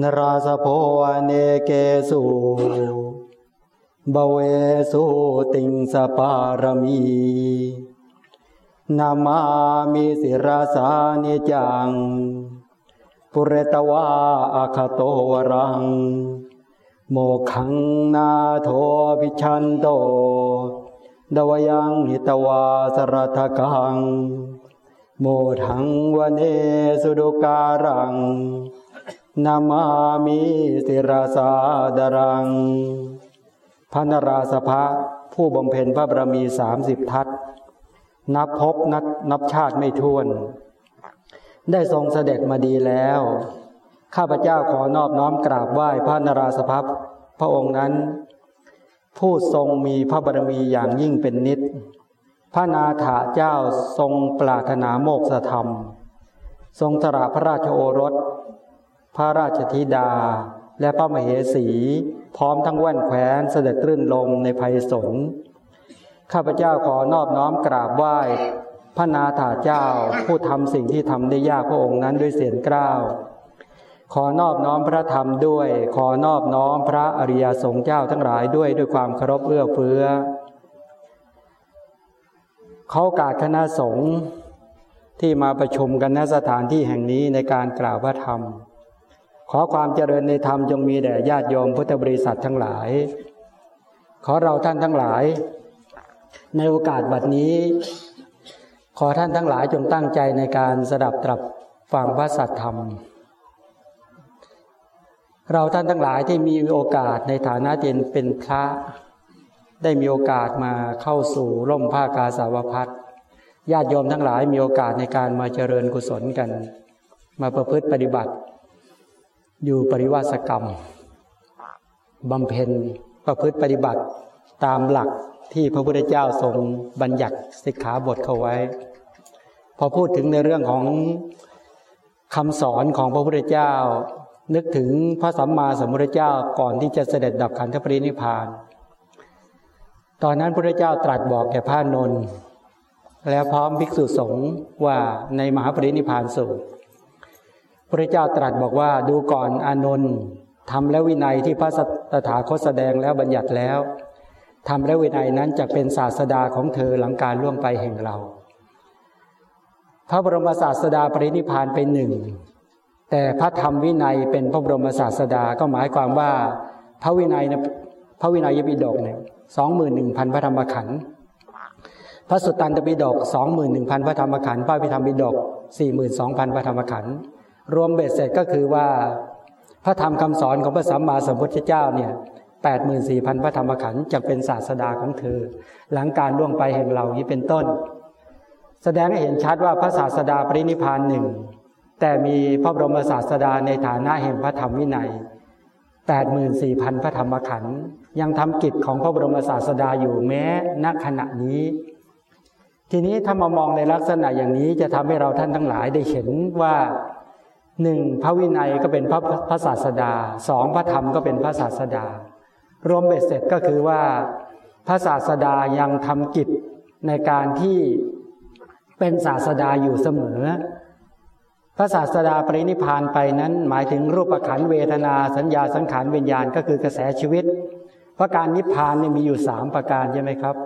นราสโพเนเกสุบเวสุติงสปารมีนามามิสิราสานิจัง ปุเรตวาอาคาโตวรัง โมขังนาโทพิชันโต ดวยังหิตวาสรทกัง โมทังวเนสุดุการัง นามามิสิราสาดรัง พระนราสภะผู้บำเพ็ญพระบารมีสามสิบทัศนับพบนับนับชาติไม่ท้วน ได้ทรงเสด็จมาดีแล้ว ข้าพเจ้าขอนอบน้อมกราบไหว้พระนราสภพพระองค์นั้น ผู้ทรงมีพระบารมีอย่างยิ่งเป็นนิด พระนาถาเจ้าทรงปรารถนาโมกษธรรม ทรงตราพระราชโอรส พระราชธิดา และพระมเหสี พร้อมทั้งแว่นแขวนเสด็จรื่นลมในภัยสน ข้าพเจ้าขอนอบน้อมกราบไหว้พระนาถาเจ้าผู้ทำสิ่งที่ทำได้ยากพระองค์นั้นด้วยเสียงกล้าว ขอนอบน้อมพระธรรมด้วย ขอนอบน้อมพระอริยสงฆ์เจ้าทั้งหลายด้วยด้วยความเคารพเอื้อเฟื้อเขากาศคณะสงฆ์ที่มาประชุมกันณสถานที่แห่งนี้ในการกล่าวพระธรรม ขอความเจริญในธรรมจงมีแด่ญาติโยมพุทธบริษัททั้งหลาย ขอเราท่านทั้งหลาย ในโอกาสบัดนี้ ขอท่านทั้งหลายจงตั้งใจในการสดับตรับฟังพระสัทธรรม เราท่านทั้งหลายที่มีโอกาสในฐานะเจนเป็นพระ ได้มีโอกาสมาเข้าสู่ร่มผ้ากาสาวพัดญาติโยมทั้งหลายมีโอกาสในการมาเจริญกุศลกัน มาประพฤติปฏิบัติ อยู่ปริวาสกรรมบำเพ็ญประพฤติปฏิบัติตามหลักที่พระพุทธเจ้าทรงบัญญัติสิกขาบทเข้าไว้ พอพูดถึงในเรื่องของคำสอนของพระพุทธเจ้า นึกถึงพระสัมมาสัมพุทธเจ้าก่อนที่จะเสด็จดับขันธปรินิพาน ตอนนั้นพระพุทธเจ้าตรัสบอกแก่พระนนท์แล้วพร้อมภิกษุสงฆ์ว่าในมหาปรินิพานสูตร พระเจ้าตรัสบอกว่าดูก่อนอานนท์ทำและวินัยที่พระตถาคตแสดงแล้วบัญญัติแล้วธรรมและวินัยนั้นจะเป็นศาสดาของเธอหลังการล่วงไปแห่งเรา พระบรมศาสดาปรินิพานเป็นหนึ่งแต่พระธรรมวินัยเป็นพระบรมศาสดาก็หมายความว่า พระวินัยนะพระวินัยยปิฎกเนี่ยสองหมื่นหนึ่งพันพระธรรมขันธ์พระสุตตันตปิฎกสองหมื่นหนึ่งพันพระธรรมขันธ์พระพิธรรมปิฎกสี่หมื่นสองพันพระธรรมขันธ์ รวมเบ็ดเสร็จก็คือว่า พระธรรมคำสอนของพระสัมมาสัมพุทธเจ้าเนี่ยแปดหมื่นสี่พันพระธรรมขันธ์จะเป็นศาสดาของเธอ หลังการล่วงไปแห่งเรานี้เป็นต้น แสดงให้เห็นชัดว่าพระศาสดาปรินิพานหนึ่งแต่มีพระบรมศาสดาในฐานะแห่งพระธรรมวินัยแปดหมื่นสี่พันพระธรรมขันธ์ยังทำกิจของพระบรมศาสดาอยู่แม้ณขณะนี้ ทีนี้ถ้ามามองในลักษณะอย่างนี้จะทำให้เราท่านทั้งหลายได้เห็นว่า หนึ่งพระวินัยก็เป็นพระพระศาสดาสองพระธรรมก็เป็นพระศาสดา รวมเบ็ดเสร็จก็คือว่าพระศาสดายังทำกิจในการที่เป็นศาสดาอยู่เสมอ พระศาสดาปรินิพานไปนั้น หมายถึงรูปขันเวทนาสัญญาสังขารวิญญาณก็คือกระแสชีวิต เพราะการนิพพานนี่มีอยู่สามประการใช่ไหมครับ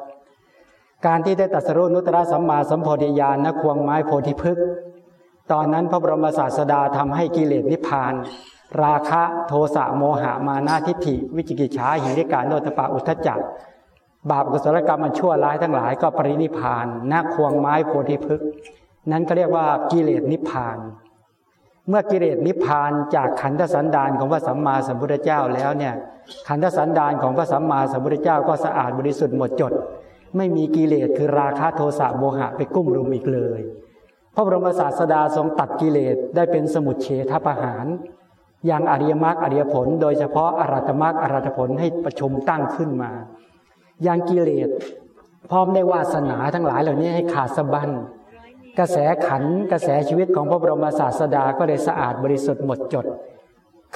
การที่ได้ตัสรุนุตตรสัมมาสัมโพธิญาณนควงไม้โพธิพฤกษ ตอนนั้นพระบรมศาสดาทำให้กิเลสนิพพาน ราคะโทสะโมหะมานาทิฏฐิ วิจิกิจฉาหิริการโนตปะอุทจักบาปกุศลกรรมมันชั่วร้ายทั้งหลายก็ปรินิพานนาควงไม้โพธิพฤกษ์นั้นก็เรียกว่ากิเลสนิพาน เมื่อกิเลสนิพานจากขันธสันดานของพระสัมมาสัมพุทธเจ้าแล้วเนี่ยขันธสันดานของพระสัมมาสัมพุทธเจ้าก็สะอาดบริสุทธิ์หมดจด ไม่มีกิเลสคือราคะโทสะโมหะไปกุ้มรุมอีกเลย ระบรมศาสดาทรงตัดกิเลสได้เป็นสมุทเฉทประหารอย่างอริยมรรคอริยผล โดยเฉพาะอรัตมรรคอรัตผลให้ประชุมตั้งขึ้นมาอย่างกิเลสพร้อมได้วาสนาทั้งหลายเหล่านี้ให้ขาดสะบั้นกระแสขันกระแสชีวิตของพระบรมศาสดาก็เลยสะอาดบริสุทธิ์หมดจด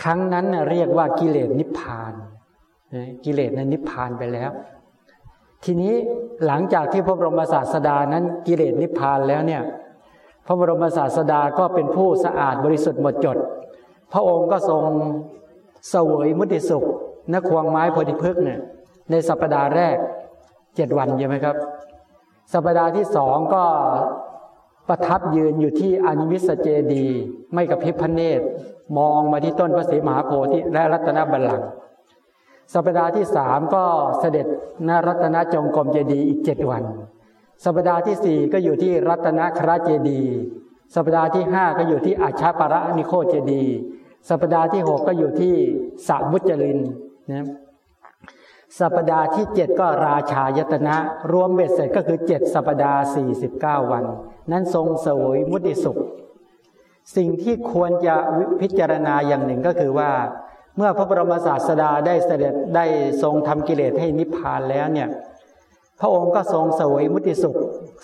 ครั้งนั้นเรียกว่ากิเลสนิพพานกิเลสนั้นนิพพานไปแล้ว ทีนี้หลังจากที่พระบรมศาสดานั้นกิเลสนิพพานแล้วเนี่ย พระบรมศาสดาก็เป็นผู้สะอาดบริสุทธิ์หมดจด พระองค์ก็ทรงเสวยมุติสุขนควงไม้โพธิพฤกษ์เนี่ยในสัปดาห์แรกเจ็ดวันใช่ไหมครับ สัปดาห์ที่สองก็ประทับยืนอยู่ที่อนิมิสเจดี ไม่กับพิพเนตมองมาที่ต้นพระศรีมหาโพธิและรัตนบัลลังก์สัปดาห์ที่สามก็เสด็จนรัตนจงกรมเจดีอีกเจ็ดวัน สัปดาห์ที่สี่ก็อยู่ที่รัตนคราเจดี สัปดาห์ที่ห้าก็อยู่ที่อาชาประนิโคเจดี สัปดาห์ที่หกก็อยู่ที่สามุจรินนะสัปดาห์ที่เจ็ดก็ราชายตนะ รวมเบ็ดเสร็จก็คือเจ็ดสัปดาห์สี่สิบเก้าวัน นั้นทรงสวยมุติสุข สิ่งที่ควรจะพิจารณาอย่างหนึ่งก็คือว่า เมื่อพระบรมศาสดาได้เสด็จได้ทรงทำกิเลสให้นิพพานแล้วเนี่ย พระองค์ก็ทรงสวยมุติสุข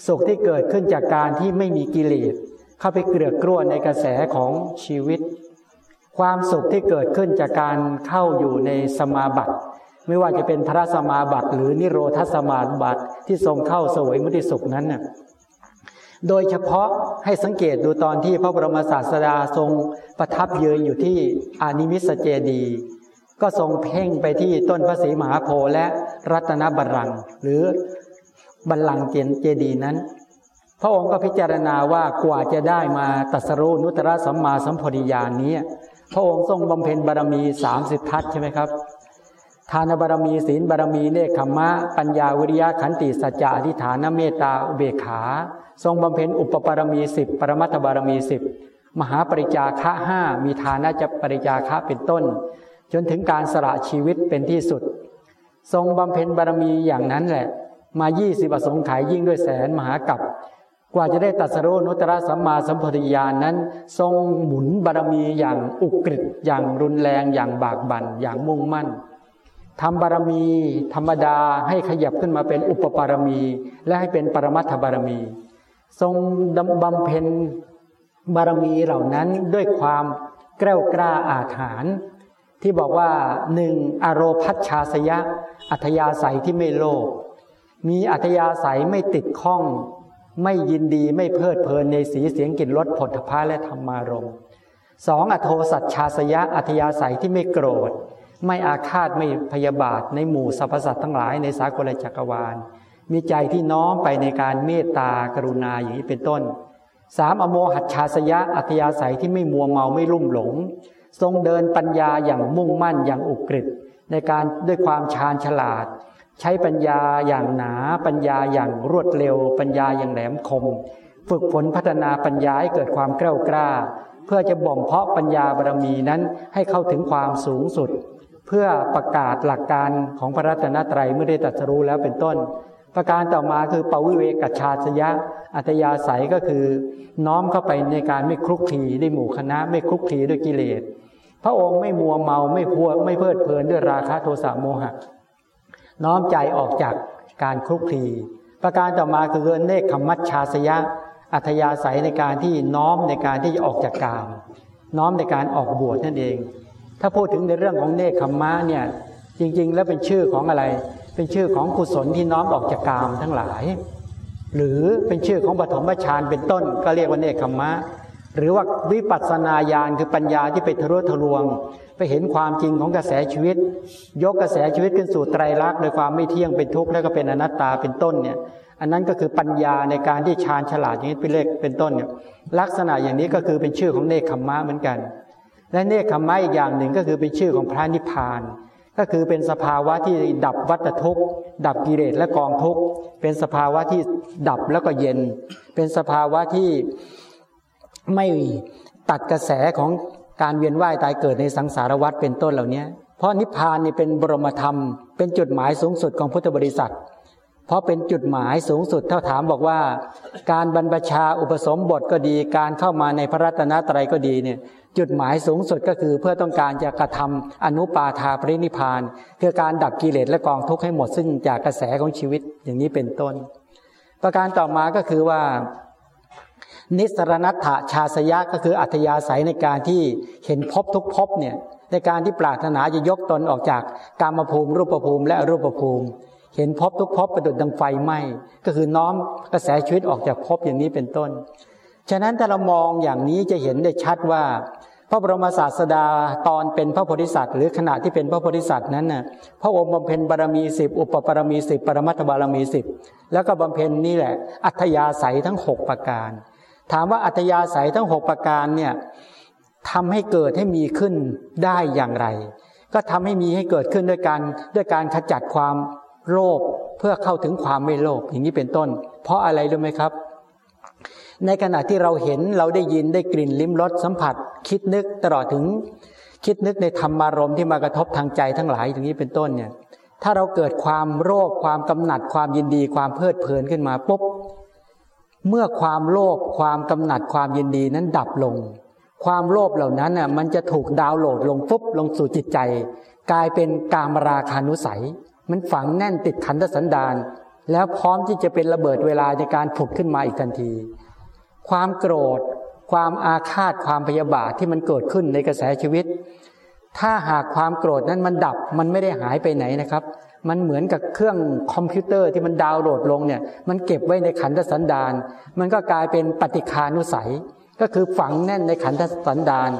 สุขที่เกิดขึ้นจากการที่ไม่มีกิเลสเข้าไปเกลือกกลัวในกระแสของชีวิต ความสุขที่เกิดขึ้นจากการเข้าอยู่ในสมาบัติ ไม่ว่าจะเป็นพระสมาบัติหรือนิโรธสมาบัติที่ทรงเข้าสวยมุติสุขนั้นน่ะโดยเฉพาะให้สังเกตดูตอนที่พระบรมศาสดาทรงประทับยืนอยู่ที่อานิมิสเจดี ก็ทรงเพ่งไปที่ต้นพระศรีมหาโพธิ์และรัตนบัลลังก์หรือบัลลังก์เจดีนั้น พระองค์ก็พิจารณาว่ากว่าจะได้มาตัสรู้นุตตรสัมมาสัมพธิญาณนี้ พระองค์ทรงบำเพ็ญบารมีสามสิบทัศใช่ไหมครับ ทานบารมีศีลบารมีเนคขมะ ปัญญาวิริยะขันติสัจจะอธิฐานเมตตาอุเบกขา ทรงบำเพ็ญอุปปารมีสิบปรมัตถบารมีสิบมหาปริจาคะห้ามีฐานะจะปริจาคะเป็นต้น จนถึงการสละชีวิตเป็นที่สุด ทรงบำเพ็ญบารมีอย่างนั้นแหละ มายี่สิบประสงค์ขายยิ่งด้วยแสนมหากับกว่าจะได้ตัสรุนุตระสัมมาสัมพธิญาณนั้น ทรงหมุนบารมีอย่างอุกฤษอย่างรุนแรงอย่างบากบั่นอย่างมุ่งมั่นทำบารมี ธรรมดาให้ขยับขึ้นมาเป็นอุปปารมี และให้เป็นปรมัตถบารมี ทรงบำเพ็ญบารมีเหล่านั้นด้วยความแกล้วกล้าอาถรรพ์ ที่บอกว่าหนึ่งอโรพัชชาสยะ อัธยาศัยที่ไม่โลภมีอัธยาศัยไม่ติดข้อง ไม่ยินดีไม่เพลิดเพลินในสีเสียงกลิ่นรสผลพาและธรรมารมสองอโทสัจชาสยะอัธยาศัยที่ไม่โกรธ ไม่อาฆาตไม่พยาบาทในหมู่สรรพสัตว์ทั้งหลายในสากลจักรวาล มีใจที่น้อมไปในการเมตตากรุณาอย่างนี้เป็นต้นสามอโมหัตชาสยะอัธยาศัยที่ไม่มัวเมาไม่ลุ่มหลง ทรงเดินปัญญาอย่างมุ่งมั่นอย่างอุกฤษในการด้วยความชาญฉลาด ใช้ปัญญาอย่างหนาปัญญาอย่างรวดเร็ว ปัญญาอย่างแหลมคม ฝึกฝนพัฒนาปัญญาให้เกิดความกล้ากล้า เพื่อจะบ่มเพาะปัญญาบารมีนั้นให้เข้าถึงความสูงสุด เพื่อประกาศหลักการของพระรัตนตรัยเมื่อได้ตรัสรู้แล้วเป็นต้น ประการต่อมาคือปวิเวกชาสยะ อัตยาศัยก็คือ น้อมเข้าไปในการไม่คลุกคลีด้วยหมู่คณะ ไม่คลุกคลีด้วยกิเลส พระองค์ไม่มัวเมาไม่พัวไม่เพลิดเพลินด้วยราคะโทสะโมหะ น้อมใจออกจากการคลุกคลีประการต่อมาคือเนคขมัชชาสยะ อัธยาศัยในการที่น้อมในการที่จะออกจากกามน้อมในการออกบวชนั่นเอง ถ้าพูดถึงในเรื่องของเนคขมมะเนี่ยจริง ๆ แล้วเป็นชื่อของอะไร เป็นชื่อของกุศลที่น้อมออกจากกามทั้งหลาย หรือเป็นชื่อของปฐมฌานเป็นต้น ก็เรียกว่าเนคขมมะ หรือว่าวิปัสสนาญาณคือปัญญาที่ไปทะลุทะลวง ไปเห็นความจริงของกระแสชีวิต ยกกระแสชีวิตขึ้นสู่ไตรลักษณ์โดยความไม่เที่ยงเป็นทุกข์แล้วก็เป็นอนัตตาเป็นต้นเนี่ยอันนั้นก็คือปัญญาในการที่ชาญฉลาดอย่างนี้เป็นเลขเป็นต้นเนี่ยลักษณะอย่างนี้ก็คือเป็นชื่อของเนคขมมะเหมือนกัน และเนคขมะอีกอย่างหนึ่งก็คือเป็นชื่อของพระนิพพาน ก็คือเป็นสภาวะที่ดับวัฏทุกข์ ดับกิเลสและกองทุกข์ เป็นสภาวะที่ดับแล้วก็เย็น เป็นสภาวะที่ไม่ตัดกระแสของการเวียนว่ายตายเกิดในสังสารวัฏเป็นต้นเหล่านี้เพราะนิพพานนี่เป็นบรมธรรม เป็นจุดหมายสูงสุดของพุทธบริษัท เพราะเป็นจุดหมายสูงสุดเท่าถามบอกว่า การบรรพชาอุปสมบทก็ดี การเข้ามาในพระรัตนตรัยก็ดีเนี่ยจุดหมายสูงสุดก็คือเพื่อต้องการจะกระทำอนุปาทาปรินิพานคือการดับกิเลสและกองทุกข์ให้หมดซึ่งจากกระแสของชีวิตอย่างนี้เป็นต้น ประการต่อมาก็คือว่า นิสรณัตถชาสยะก็คืออัธยาศัยในการที่เห็นพบทุกพบเนี่ยในการที่ปรารถนาจะยกตนออกจากกามภูมิรูปภูมิและรูปภูมิ เห็นพบทุกพบประดุดดังไฟไหม้ก็คือน้อมกระแสชีวิตออกจากพบอย่างนี้เป็นต้น ฉะนั้นถ้าเรามองอย่างนี้จะเห็นได้ชัดว่า พระบรมศาสดาตอนเป็นพระโพธิสัตว์ หรือขณะที่เป็นพระโพธิสัตว์นั้นน่ะพระองค์บำเพ็ญบารมีสิบอุปปารมีสิบปรมัตถบารมีสิบแล้วก็บำเพ็ญนี่แหละ อัธยาศัยทั้งหกประการ ถามว่าอัธยาศัยทั้งหกประการเนี่ยทำให้เกิดให้มีขึ้นได้อย่างไร ก็ทำให้มีให้เกิดขึ้นด้วยการด้วยการขจัดความ โลภเพื่อเข้าถึงความไม่โลภอย่างนี้เป็นต้น เพราะอะไรรู้ไหมครับ ในขณะที่เราเห็นเราได้ยินได้กลิ่นลิ้มรสสัมผัส คิดนึกตลอดถึง คิดนึกในธรรมารมที่มากระทบทางใจทั้งหลายอย่างนี้เป็นต้นเนี่ยถ้าเราเกิดความโลภความกำหนัด ความยินดีความเพลิดเพลินขึ้นมาปุ๊บเมื่อความโลภความกำหนัดความยินดีนั้นดับลง ความโลภเหล่านั้นน่ะมันจะถูกดาวน์โหลดลงปุ๊บลงสู่จิตใจ กลายเป็นกามราคานุสัย มันฝังแน่นติดขันธสันดานแล้วพร้อมที่จะเป็นระเบิดเวลาในการผุดขึ้นมาอีกทันที ความโกรธ ความอาฆาตความพยาบาทที่มันเกิดขึ้นในกระแสชีวิต ถ้าหากความโกรธนั้นมันดับมันไม่ได้หายไปไหนนะครับ มันเหมือนกับเครื่องคอมพิวเตอร์ที่มันดาวน์โหลดลงเนี่ยมันเก็บไว้ในขันธสันดานมันก็กลายเป็นปฏิคานุสัย ก็คือฝังแน่นในขันธสันดาน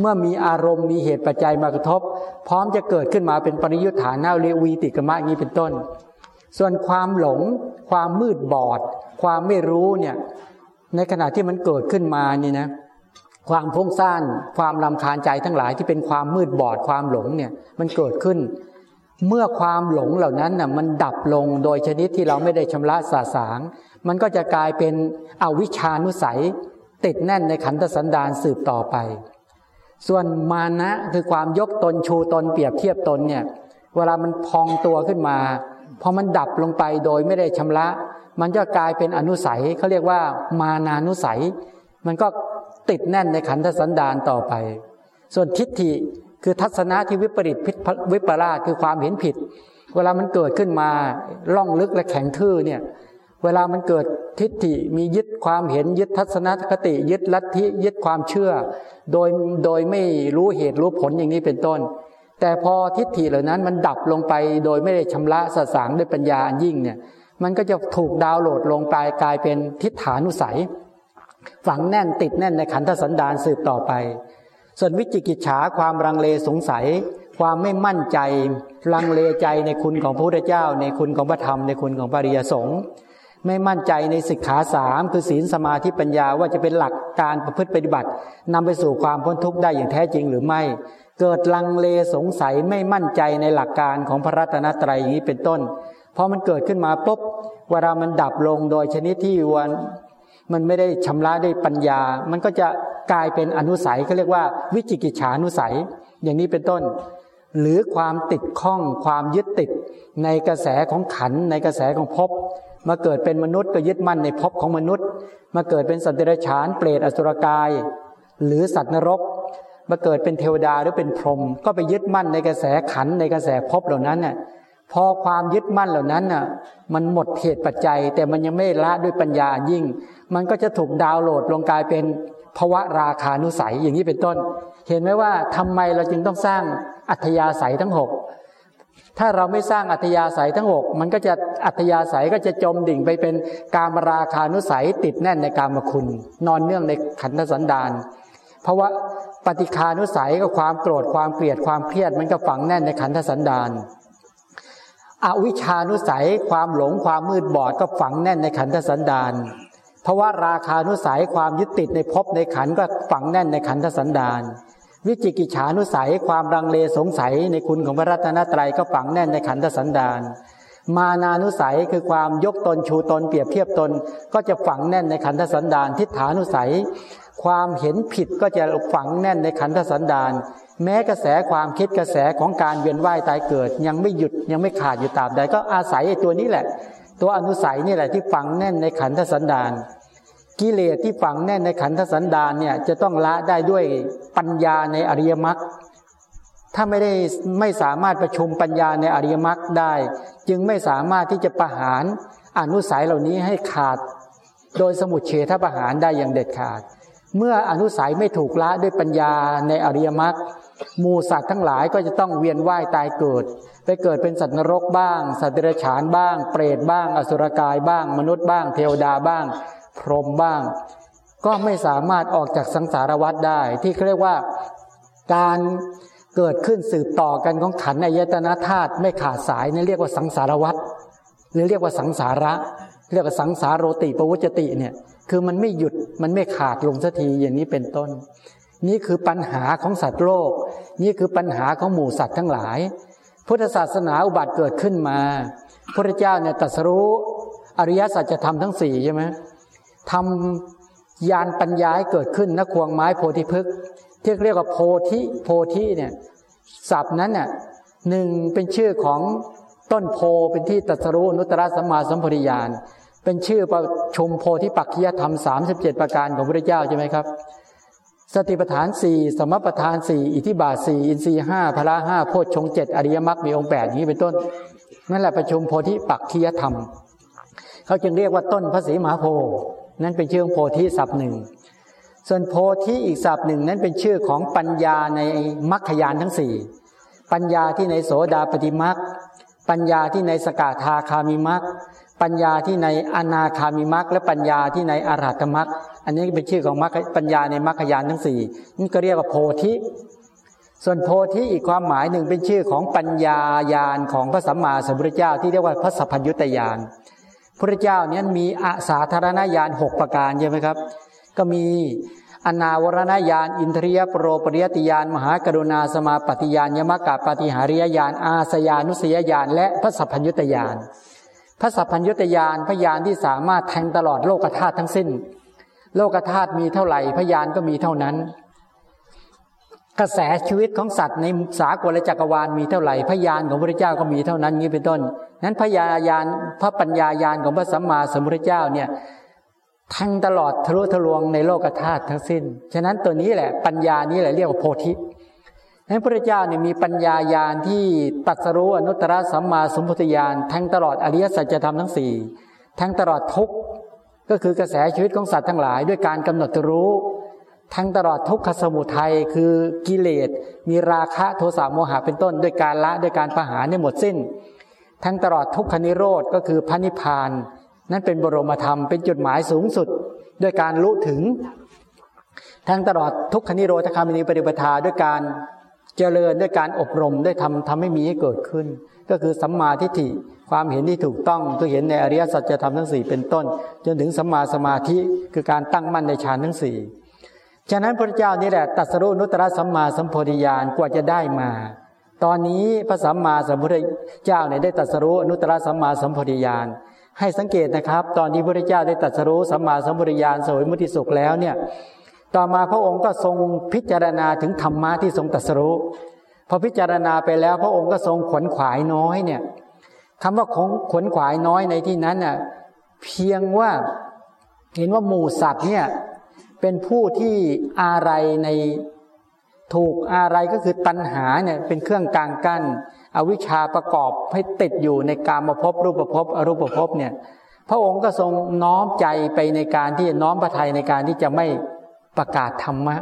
เมื่อมีอารมณ์มีเหตุปัจจัยมากระทบ พร้อมจะเกิดขึ้นมาเป็นปริยุฏฐานะและวีติกกมะนี้เป็นต้น ส่วนความหลง ความมืดบอด ความไม่รู้เนี่ยในขณะที่มันเกิดขึ้นมานี่นะความฟุ้งซ่านความรำคาญใจทั้งหลายที่เป็นความมืดบอดความหลงเนี่ยมันเกิดขึ้น เมื่อความหลงเหล่านั้นน่ะมันดับลงโดยชนิดที่เราไม่ได้ชำระสาสาง มันก็จะกลายเป็นอวิชานุสัย ติดแน่นในขันธสันดานสืบต่อไป ส่วนมานะคือความยกตนชูตนเปรียบเทียบตนเนี่ย เวลามันพองตัวขึ้นมาพอมันดับลงไปโดยไม่ได้ชำระ มันจะกลายเป็นอนุสัยเขาเรียกว่ามานานุสัย มันก็ติดแน่นในขันธสันดานต่อไป ส่วนทิฏฐิคือทัศนะที่วิปริตวิปลาสคือความเห็นผิด เวลามันเกิดขึ้นมาล่องลึกและแข็งทื่อเนี่ย เวลามันเกิดทิฏฐิมียึดความเห็นยึดทัศนคติ ยึดลัทธิยึดความเชื่อ โดยโดยไม่รู้เหตุรู้ผลอย่างนี้เป็นต้น แต่พอทิฏฐิเหล่านั้นมันดับลงไปโดยไม่ได้ชำระสสางด้วยปัญญาอันยิ่งเนี่ยมันก็จะถูกดาวน์โหลดลงไปกลายเป็นทิฏฐานุสัย ฝังแน่นติดแน่นในขันธสันดานสืบต่อไป ส่วนวิจิกิจฉาความรังเลสงสัย ความไม่มั่นใจลังเลใจในคุณของพระพุทธเจ้า ในคุณของพระธรรมในคุณของปริยสงฆ์ ไม่มั่นใจในสิกขาสามคือศีลสมาธิปัญญาว่าจะเป็นหลักการประพฤติปฏิบัตินำไปสู่ความพ้นทุกข์ได้อย่างแท้จริงหรือไม่ เกิดลังเลสงสัยไม่มั่นใจในหลักการของพระรัตนตรัยอย่างนี้เป็นต้นพอมันเกิดขึ้นมาปุ๊บเวลามันดับลงโดยชนิดที่วันมันไม่ได้ชำระได้ปัญญา มันก็จะกลายเป็นอนุสัยเขาเรียกว่าวิจิกิจฉานุสัย อย่างนี้เป็นต้น หรือความติดข้องความยึดติดในกระแสของขันในกระแสของภพ มาเกิดเป็นมนุษย์ก็ยึดมั่นในภพของมนุษย์ มาเกิดเป็นสัตว์เดรัจฉานเปรตอสุรกาย หรือสัตว์นรก มาเกิดเป็นเทวดาหรือเป็นพรหมก็ไปยึดมั่นในกระแสขันในกระแสภพเหล่านั้นเนี่ยพอความยึดมั่นเหล่านั้นน่ะ มันหมดเหตุปัจจัย แต่มันยังไม่ละด้วยปัญญายิ่ง มันก็จะถูกดาวน์โหลดลงกลายเป็นภวะราคานุสัยอย่างนี้เป็นต้น เห็นไหมว่าทำไมเราจึงต้องสร้างอัธยาศัยทั้งหก ถ้าเราไม่สร้างอัธยาศัยทั้งหกมันก็จะอัธยาศัยก็จะจมดิ่งไปเป็นการมราคานุสัยติดแน่นในการมคุณ นอนเนื่องในขันธสันดานเพราะว่าปฏิคานุสัยก็ความโกรธความเกลียดความเครียดมันก็ฝังแน่นในขันธสันดานอวิชานุสัยความหลงความมืดบอดก็ฝังแน่นในขันธสันดานเพราะว่าราคานุสัยความยึดติดในภพในขันก็ฝังแน่นในขันธสันดาน วิจิกิจฉานุสัยความรังเลสงสัยในคุณของพระรัตนตรัยก็ฝังแน่นในขันธสันดาน มานานุสัยคือความยกตนชูตนเปรียบเทียบตน ก็จะฝังแน่นในขันธสันดาน ทิฏฐานุสัย ความเห็นผิดก็จะฝังแน่นในขันธสันดาน แม้กระแสความคิดกระแสของการเวียนว่ายตายเกิด ยังไม่หยุดยังไม่ขาดอยู่ตามใดก็อาศัยตัวนี้แหละ ตัวอนุสัยนี่แหละที่ฝังแน่นในขันธสันดาน กิเลสที่ฝังแน่นในขันธสันดานเนี่ยจะต้องละได้ด้วยปัญญาในอริยมรรคถ้าไม่ได้ไม่สามารถประชุมปัญญาในอริยมรรคได้ จึงไม่สามารถที่จะประหารอนุสัยเหล่านี้ให้ขาด โดยสมุดเฉทประหารได้อย่างเด็ดขาด เมื่ออนุสัยไม่ถูกละด้วยปัญญาในอริยมรรคมูสัตว์ทั้งหลายก็จะต้องเวียนว่ายตายเกิด ไปเกิดเป็นสัตว์นรกบ้าง สัตว์เดรัจฉานบ้าง เปรตบ้าง อสุรกายบ้าง มนุษย์บ้าง เทวดาบ้าง พรหมบ้าง ก็ไม่สามารถออกจากสังสารวัฏได้ ที่เรียกว่าการเกิดขึ้นสืบต่อกันของขันอายตนะธาตุไม่ขาดสายนี่เรียกว่าสังสารวัตรหรือเรียกว่าสังสาระ เรียกว่าสังสารโรติปวุจติเนี่ยคือมันไม่หยุดมันไม่ขาดลงสักทีอย่างนี้เป็นต้น นี่คือปัญหาของสัตว์โลก นี่คือปัญหาของหมู่สัตว์ทั้งหลาย พุทธศาสนาอุบัติเกิดขึ้นมาพระเจ้าเนี่ยตรัสรู้อริยสัจธรรมทั้งสี่ใช่ไหม ทำยานปัญญาให้เกิดขึ้นนักควงไม้โพธิพฤกษ์ที่เรียกว่าโพธิโพธิเนี่ยศัพท์นั้นน่ยหนึ่งเป็นชื่อของต้นโพเป็นที่ตรัสรู้นุตตรสัมมาสัมปวิญาณเป็นชื่อประชุมโพธิปักขียธรรมสามสิบเจ็ดประการของพระเจ้าใช่ไหมครับสติปัฏฐานสี่สมปัฏฐานสี่อิทิบาสี่อินทรีห้าพละห้าโพชฌงเจ็ดอริยมรรคมีองค์แปดนี้เป็นต้น นั่นแหละประชุมโพธิปักขียธรรม เขาจึงเรียกว่าต้นพระศรีมหาโพ นั่นเป็นชื่อของโพธิศัพท์หนึ่ง ส่วนโพธิอีกศัพท์หนึ่งนั้นเป็นชื่อของปัญญาในมรรคยานทั้งสี่ปัญญาที่ในโสดาปฏิมรรคปัญญาที่ในสกาทาคามิมรรคปัญญาที่ในอนาคามิมรรคและปัญญาที่ในอรหัตมรรคอันนี้เป็นชื่อของมรรคปัญญาในมรรคยานทั้งสี่นี่ก็เรียกว่าโพธิส่วนโพธิอีกความหมายหนึ่งเป็นชื่อของปัญญายานของพระสัมมาสัมพุทธเจ้าที่เรียกว่าพระสัพพัญญุตยาน พระเจ้าเนี้มีอาสาธารณญาณหกประการใช่ไหมครับ ก็มีอนาวรณญาณอินทรียปรโรปริยติญาณมหากรุณาสมาปฏิญาณยมกะปฏิหาริยญาณอาสยานุสยญาณและพระสัพพัญญุตญาณพระสัพพัญญุตญาณพยานที่สามารถแทงตลอดโลกธาตุทั้งสิ้น โลกธาตุมีเท่าไหร่พยานก็มีเท่านั้น กระแสชีวิตของสัตว์ในสากลจักรวาลมีเท่าไหร่พยานของพระเจ้าก็มีเท่านั้นนี้เป็นต้น นั้นพยานญพระปัญญายานของพระสัมมาสัมพุทธเจ้าเนี่ยทั้งตลอดทะลุทะลวงในโลกธาตุทั้งสิ้น ฉะนั้นตัวนี้แหละปัญญานี้แหละเรียกว่าโพธินั้นพระเจ้าเนี่ยมีปัญญายาณที่ตัดสรู้อนุตตรสัมมาสัมพุทธญาณทั้งตลอดอริยสัจธรรมทั้งสี่ทั้งตลอดทุกก็คือกระแสชีวิตของสัตว์ทั้งหลาย ด้วยการกำหนดรู้ ทั้งตลอดทุกขสมุทัยคือกิเลสมีราคะโทสะโมหะเป็นต้นด้วยการละด้วยการประหารในหมดสิ้น ทั้งตลอดทุกขนิโรธก็คือพระนิพพาน นั่นเป็นบรมธรรมเป็นจุดหมายสูงสุดด้วยการรู้ถึง ทั้งตลอดทุกขนิโรธคามินีปฏิปทาด้วยการเจริญด้วยการอบรมได้ทำทำให้มีให้เกิดขึ้น ก็คือสัมมาทิฏฐิความเห็นที่ถูกต้องคือเห็นในอริยสัจธรรมทั้งสี่เป็นต้น จนถึงสัมมาสมาธิคือการตั้งมั่นในฌานทั้งสี่ ฉะนั้นพระเจ้านี่แหละตัสรุนุตตรสัมมาสัมโพธิญาณกว่าจะได้มา ตอนนี้พระสัมมาสัมพุทธเจ้าเนี่ยได้ตัสรู้นุตตรสัมมาสัมโพธิญาณให้สังเกตนะครับ ตอนที่พระเจ้าได้ตัสรู้สัมมาสัมพุทธญาณสวยมุติสุขแล้วเนี่ยต่อมาพระองค์ก็ทรงพิจารณาถึงธรรมะที่ทรงตัสรู้พอพิจารณาไปแล้วพระองค์ก็ทรงขวนขวายน้อยเนี่ยคำว่าขงขวนขวายน้อยในที่นั้นน่ะเพียงว่าเห็นว่าหมู่สัตว์เนี่ย เป็นผู้ที่อะไรในถูกอะไรก็คือตัณหาเนี่ยเป็นเครื่องกลางกั้นอวิชชาประกอบให้ติดอยู่ในการมาพบรูปภพอรูปภพเนี่ย พระองค์ก็ทรงน้อมใจไปในการที่น้อมพระทัยในการที่จะไม่ประกาศธรรมะ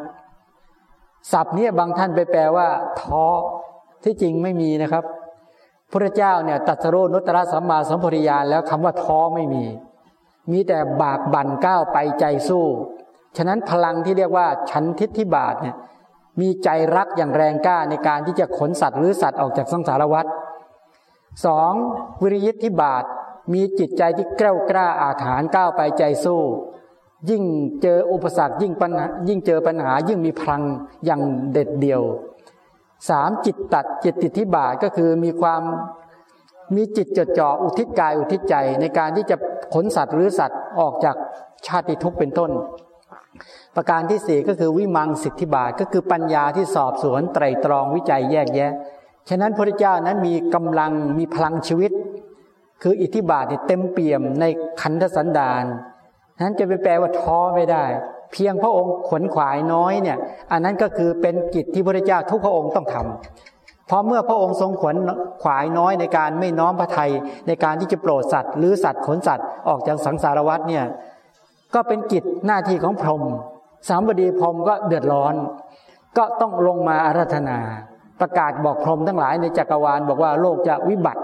ศัพท์นี้บางท่านไปแปลว่าท้อที่จริงไม่มีนะครับพระเจ้าเนี่ยตัดสรุนุตตรสัมมาสัมปริยาแล้วคำว่าท้อไม่มี มีแต่บากบั่นก้าวไปใจสู้ ฉะนั้นพลังที่เรียกว่าชันทิฏฐิบาทเนี่ยมีใจรักอย่างแรงกล้าในการที่จะขนสัตว์หรือสัตว์ออกจากสังสารวัฏสองวิริยิทธิบาทมีจิตใจที่กล้ากล้าอาถานก้าวไปใจสู้ ยิ่งเจออุปสรรคยิ่งปัญหายิ่งเจอปัญหายิ่งมีพลังอย่างเด็ดเดี่ยวสามจิตตัดจิตติทิบาทก็คือมีความมีจิตจดจ่ออุทิศกายอุทิศใจในการที่จะขนสัตว์หรือสัตว์ออกจากชาติทุกข์เป็นต้น ประการที่สี่ก็คือวิมังสิทธิบาทก็คือปัญญาที่สอบสวนไตรตรองวิจัยแยกแยะ ฉะนั้นพระเจ้านั้นมีกำลังมีพลังชีวิต คืออิทธิบาทเต็มเปี่ยมในขันธสันดานนั้นจะไปแปลว่าท้อไม่ได้ เพียงพระองค์ขนขวายน้อยเนี่ย อันนั้นก็คือเป็นกิจที่พระเจ้าทุกพระองค์ต้องทำเพราะเมื่อพระองค์ทรงขวนขวายน้อยในการไม่น้อมพระทัยในการที่จะโปรดสัตว์ หรือสัตว์ขนสัตว์ออกจากสังสารวัฏเนี่ยก็เป็นกิจหน้าที่ของพรหม สามบดีพรมก็เดือดร้อน ก็ต้องลงมาอาราธนา ประกาศบอกพรมทั้งหลายในจักรวาลบอกว่าโลกจะวิบัติ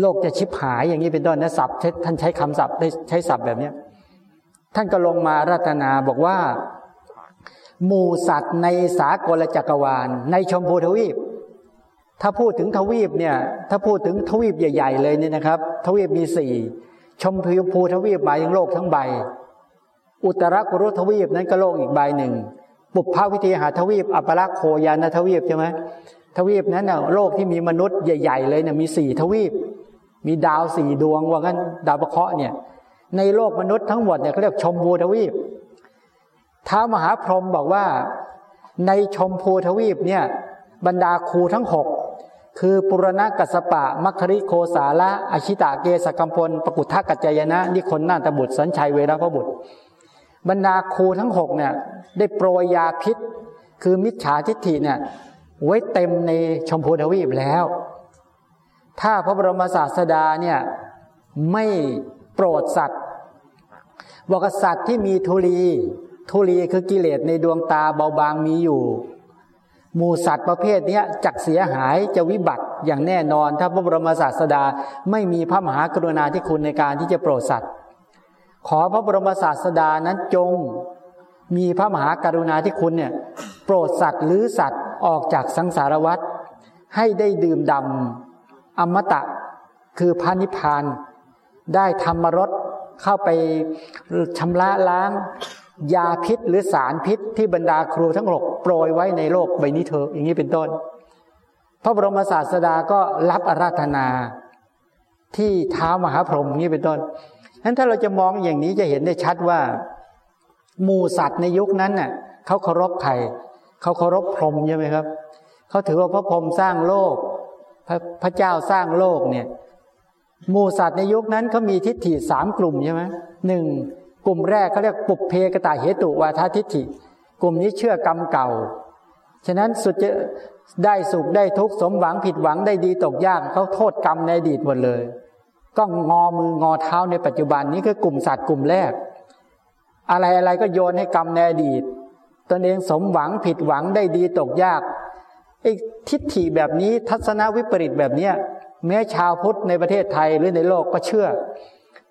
โลกจะชิบหายอย่างนี้เป็นต้นนะศัพท์ท่านใช้คำศัพท์ได้ใช้ศัพท์แบบเนี้ยท่านก็ลงมาอาราธนาบอกว่าหมู่สัตว์ในสากลจักรวาล ในชมพูทวีป ถ้าพูดถึงทวีปเนี่ยถ้าพูดถึงทวีปใหญ่ ๆ เลยเนี่ยนะครับ ทวีปมีสี่ชมพูทวีปหมายถึงโลกทั้งใบ อุตรกุรุทวีปนั้นก็โลกอีกใบหนึ่ง ปุพพวิธีหาทวีป อัปลักโคยานทวีปใช่ไหมทวีปนั้นน่ะโลกที่มีมนุษย์ใหญ่ ๆ เลยเนี่ยมีสี่ทวีป มีดาวสี่ดวงว่างั้นดาวประเคราะห์เนี่ย ในโลกมนุษย์ทั้งหมดเนี่ยเขาเรียกชมพูทวีปท้ามหาพรหมบอกว่า ในชมพูทวีปเนี่ย บรรดาครูทั้งหกคือปุรณะกัสปะ มัคคริโคสาละอชิตะเกสกัมพลปกุทธกัจจยนะนิคนนาตบุตรสัญชัยเวรพบุตร บรรดาครูทั้งหกเนี่ย ได้โปรยยาพิษ คือมิจฉาทิฏฐิเนี่ย ไว้เต็มในชมพูทวีปแล้ว ถ้าพระบรมศาสดาเนี่ยไม่โปรดสัตว์บอกสัตว์ที่มีทุลีทุลีคือกิเลสในดวงตาเบาบางมีอยู่ หมูสัตว์ประเภทนี้จักเสียหายจะวิบัติอย่างแน่นอน ถ้าพระบรมศาสดาไม่มีพระมหากรุณาธิคุณในการที่จะโปรดสัตว์ ขอพระบรมศาสดานั้นจง มีพระมหากรุณาธิคุณเนี่ยโปรดสัตว์หรือสัตว์ออกจากสังสารวัฏให้ได้ดื่มดำอมตะคือพานิพพาน ได้ธรรมรสเข้าไปชำระล้าง ยาพิษหรือสารพิษที่บรรดาครูทั้งหกโปรยไว้ในโลกใบนี้เถอะอย่างนี้เป็นต้น พระบรมศาสดาก็รับอาราธนาที่เท้ามหาพรหมนี้เป็นต้น นั้นถ้าเราจะมองอย่างนี้จะเห็นได้ชัดว่าหมู่สัตว์ในยุคนั้นน่ะเขาเคารพใครเขาเคารพพรหมใช่ไหมครับเขาถือว่าพระพรหมสร้างโลกพระพระเจ้าสร้างโลกเนี่ยหมู่สัตว์ในยุคนั้นเขามีทิฏฐิสามกลุ่มใช่ไหมหนึ่งกลุ่มแรกเขาเรียกปุบเพกตาเหตุวาททิฏฐิ กลุ่มนี้เชื่อกรรมเก่า ฉะนั้นสุดจะได้สุขได้ทุกข์สมหวังผิดหวังได้ดีตกยากเขาโทษกรรมในอดีตหมดเลย ก็งอมืองอเท้าในปัจจุบันนี้คือกลุ่มสัตว์กลุ่มแรก อะไรอะไรก็โยนให้กรรมในอดีตตนเองสมหวังผิดหวังได้ดีตกยากไอ้ทิฏฐิแบบนี้ทัศนวิปริตแบบเนี้ยแม้ชาวพุทธในประเทศไทยหรือในโลกก็เชื่อ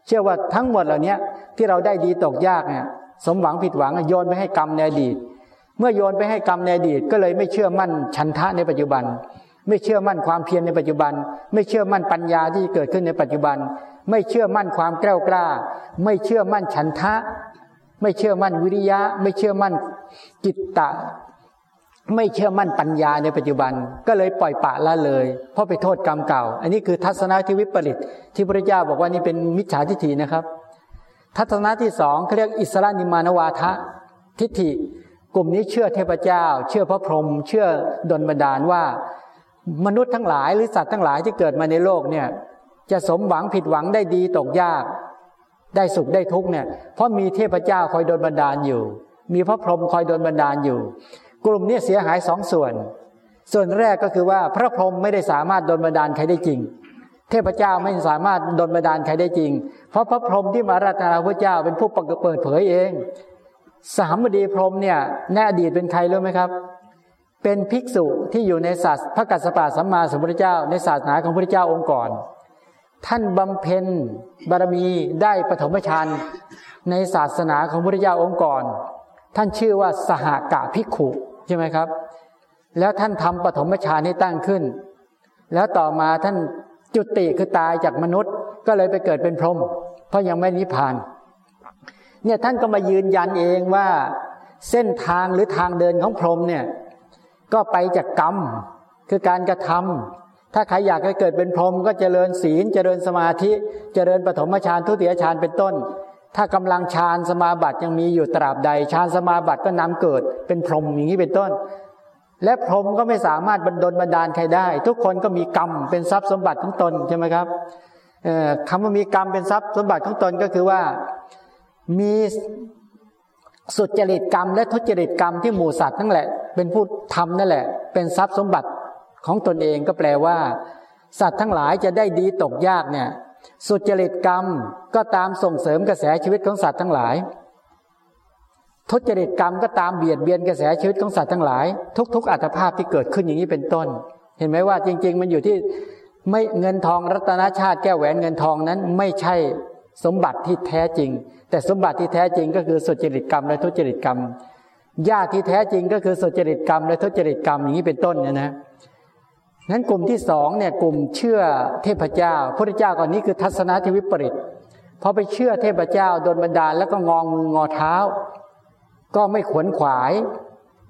เชื่อว่าทั้งหมดเหล่านี้ที่เราได้ดีตกยากเนี่ยสมหวังผิดหวังโยนไปให้กรรมในอดีต เมื่อโยนไปให้กรรมในอดีตก็เลยไม่เชื่อมั่นชันทะในปัจจุบัน ไม่เชื่อมั่นความเพียรในปัจจุบัน ไม่เชื่อมั่นปัญญาที่เกิดขึ้นในปัจจุบัน ไม่เชื่อมั่นความแกล้ากล้า ไม่เชื่อมั่นฉันทะ ไม่เชื่อมั่นวิริยะ ไม่เชื่อมั่นจิตตะ ไม่เชื่อมั่นปัญญาในปัจจุบัน ก็เลยปล่อยปะละเลย เพราะไปโทษกรรมเก่า อันนี้คือทัศนะที่วิปริต ที่พระเจ้าบอกว่านี่เป็นมิจฉาทิฏฐินะครับ ทัศนะที่สองเขาเรียกอิสระนิมานวาทะทิฏฐิ กลุ่มนี้เชื่อเทพเจ้า เชื่อพระพรหมเชื่อดลบันดาลว่า มนุษย์ทั้งหลายหรือสัตว์ทั้งหลายที่เกิดมาในโลกเนี่ย จะสมหวังผิดหวังได้ดีตกยาก ได้สุขได้ทุกเนี่ยเพราะมีเทพเจ้าคอยดลบันดาลอยู่ มีพระพรหมคอยดลบันดาลอยู่ กลุ่มนี้เสียหายสองส่วน ส่วนแรกก็คือว่าพระพรหมไม่ได้สามารถดลบันดาลใครได้จริง เทพเจ้าไม่สามารถดลบันดาลใครได้จริง เพราะพระพรหมที่มาราธนาพระเจ้าเป็นผู้เปิดเผยเอง สามบดีพรหมเนี่ยในอดีตเป็นใครรู้ไหมครับ เป็นภิกษุที่อยู่ในศาสพระกัสสปะสัมมาสัมพุทธเจ้า ในศาสนาของพระเจ้าองค์ก่อน ท่านบำเพ็ญบารมีได้ปฐมฌานในศาสนาของพระเจ้าองค์ก่อน ท่านชื่อว่าสหกะภิกขุใช่ไหมครับ แล้วท่านทำปฐมฌานให้ตั้งขึ้น แล้วต่อมาท่านจุติคือตายจากมนุษย์ก็เลยไปเกิดเป็นพรหมเพราะยังไม่นิพพาน เนี่ยท่านก็มายืนยันเองว่า เส้นทางหรือทางเดินของพรหมเนี่ย ก็ไปจากกรรม คือการกระทำถ้าใครอยากให้เกิดเป็นพรหมก็เจริญศีล เจริญสมาธิ เจริญปฐมฌานทุติยฌานเป็นต้น ถ้ากำลังฌานสมาบัติยังมีอยู่ตราบใดฌานสมาบัติก็นำเกิดเป็นพรหมอย่างนี้เป็นต้น และพรหมก็ไม่สามารถบรรดลบันดาลใครได้ ทุกคนก็มีกรรมเป็นทรัพย์สมบัติของตนใช่ไหมครับคำว่ามีกรรมเป็นทรัพย์สมบัติของตนก็คือว่ามีสุจริตกรรมและทุจริตกรรมที่หมู่สัตว์ทั้งแหละ เป็นผู้ทำนั่นแหละ เป็นทรัพย์สมบัติของตนเองก็แปลว่า สัตว์ทั้งหลายจะได้ดีตกยากเนี่ย สุจริตกรรมก็ตามส่งเสริมกระแสชีวิตของสัตว์ทั้งหลาย ทุจริตกรรมก็ตามเบียดเบียนกระแสชีวิตของสัตว์ทั้งหลาย ทุก ๆอัตภาพที่เกิดขึ้นอย่างนี้เป็นต้น เห็นไหมว่าจริง ๆ มันอยู่ที่ไม่เงินทองรัตนชาติแก้วแหวนเงินทองนั้นไม่ใช่สมบัติที่แท้จริง แต่สมบัติที่แท้จริงก็คือสุจริตกรรมและทุจริตกรรม ญาติที่แท้จริงก็คือสุจริตกรรม และทุจริตกรรมอย่างนี้เป็นต้นเนี่ยนะนั้นกลุ่มที่สองเนี่ยกลุ่มเชื่อเทพเจ้าพระเจ้าก่อนนี้คือทัศนะที่วิปริตพอไปเชื่อเทพเจ้าโดนบันดาลแล้วก็งองมืองอเท้า ก็ไม่ขวนขวาย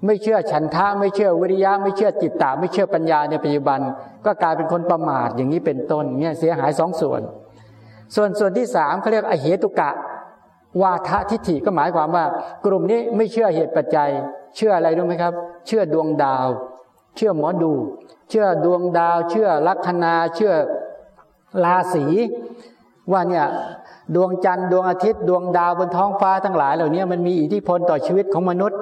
ไม่เชื่อฉันทะไม่เชื่อวิริยะไม่เชื่อจิตตาไม่เชื่อปัญญาในปัจจุบัน ก็กลายเป็นคนประมาทอย่างนี้เป็นต้นเนี่ยเสียหายสองส่วน ส่วนส่วนที่สามเขาเรียกอเหตุกะ วาทะทิฏฐิก็หมายความว่า กลุ่มนี้ไม่เชื่อเหตุปัจจัย เชื่ออะไรรู้ไหมครับ เชื่อดวงดาว เชื่อหมอดู เชื่อดวงดาว เชื่อลัคนา เชื่อราศีว่าเนี่ยดวงจันทร์ดวงอาทิตย์ดวงดาวบนท้องฟ้าทั้งหลายเหล่านี้มันมีอิทธิพลต่อชีวิตของมนุษย์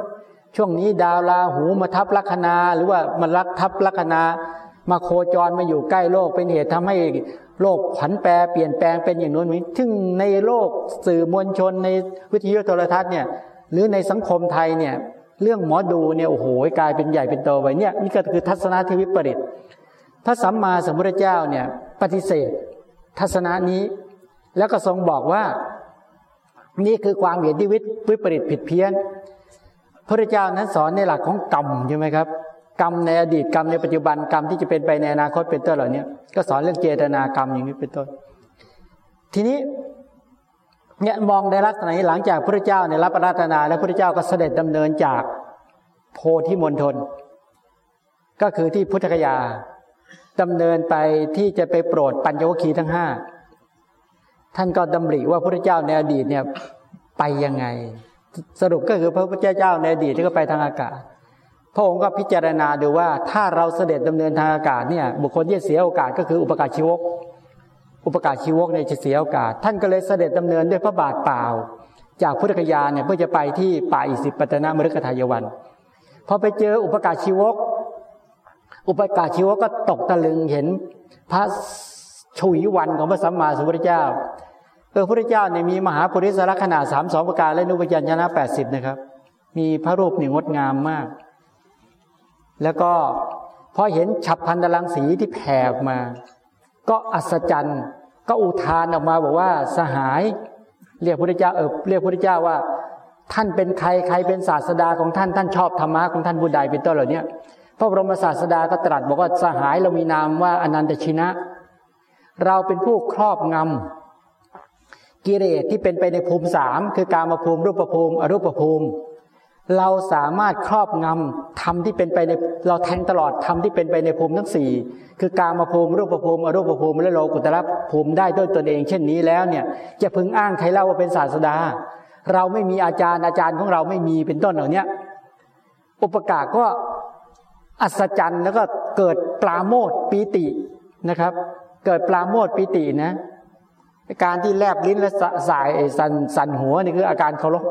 ช่วงนี้ดาวราหูมาทับลัคนา หรือว่ามันรักทับลัคนา มาโคจรมาอยู่ใกล้โลกเป็นเหตุทำให้ โลกผันแปรเปลี่ยนแปลงเป็นอย่างนู้นนี้ซึ่งในโลกสื่อมวลชนในวิทยุโทรทัศน์เนี่ยหรือในสังคมไทยเนี่ยเรื่องหมอดูเนี่ยโอ้โหกลายเป็นใหญ่เป็นโตไปเนี่ยนี่ก็คือทัศนะที่วิปริตพระสัมมาสัมพุทธเจ้าเนี่ยปฏิเสธ ทัศนะนี้ แล้วก็ทรงบอกว่า นี่คือความเห็นที่วิปริตผิดเพี้ยนพระเจ้านั้นสอนในหลักของกรรมใช่ไหมครับ กรรมในอดีตกรรมในปัจจุบันกรรมที่จะเป็นไปในอนาคตเป็นต้นเหล่านี้ก็สอนเรื่องเจตนากรรมอย่างนี้เป็นต้น ทีนี้เนี่ยมองในลักษณะนี้หลังจากพระเจ้าในรับปราตนา แล้วพระเจ้าก็เสด็จดำเนินจากโพธิมณฑลก็คือที่พุทธคยาดำเนินไปที่จะไปโปรดปัญญวคีทั้งห้าท่านก็ดำริว่าพระเจ้าในอดีตเนี่ยไปยังไง สรุปก็คือพระพุทธเจ้าในอดีตที่ก็ไปทางอากาศ พระองค์ก็พิจารณาดูว่าถ้าเราเสด็จดำเนินทางอากาศเนี่ยบุคคลที่เสียโอกาสก็คืออุปการชีวก อุปการชีวกเนี่ยจะเสียโอกาส ท่านก็เลยเสด็จดำเนินด้วยพระบาทเปล่า จากพุทธคยาเนี่ยเพื่อจะไปที่ป่าอิสิปตนามฤคทายวันพอไปเจออุปการชีวก อุปการชีวกก็ตกตะลึงเห็นพระชุยวันของพระสัมมาสัมพุทธเจ้าเออพระพุทธเจ้าเนี่ยมีมหาปุริสลักษณะสามสองประการและนุปยัญชนะแปดสิบนะครับ มีพระรูปหนึ่งงดงามมาก แล้วก็พอเห็นฉับพันธลังสีที่แผ่มา ก็อัศจรรย์ ก็อุทานออกมาบอกว่าสหาย เรียกพระเจ้าเออเรียกพระเจ้าว่า ท่านเป็นใครใครเป็นศาสดาของท่านท่านชอบธรรมะของท่านบุญใดเป็นต้นเหล่านี้พระบรมศาสดาก็ตรัสบอกว่าสหายเรามีนามว่าอนันตชินะ เราเป็นผู้ครอบงำกิเลสที่เป็นไปในภูมิสามคือการมาภูมิรูปภูมิ อรูปภูมิ เราสามารถครอบงำทำที่เป็นไปในเราแทงตลอดทำที่เป็นไปในภูมิทั้งสี่คือการมาภูมิรูปภูมิอรูปภูมิและโลกุตระภูมิได้ด้วยตนเอง เช่นนี้แล้วเนี่ยจะพึงอ้างใครเล่าว่าเป็นศาสดา เราไม่มีอาจารย์อาจารย์ของเราไม่มีเป็นต้นเหล่านี้อุปการก็อัศจรรย์แล้วก็เกิดปลาโมดปีตินะครับ เกิดปลาโมดปีตินะ การที่แลบลิ้นและสายสันสันหัวนี่คืออาการเคารพ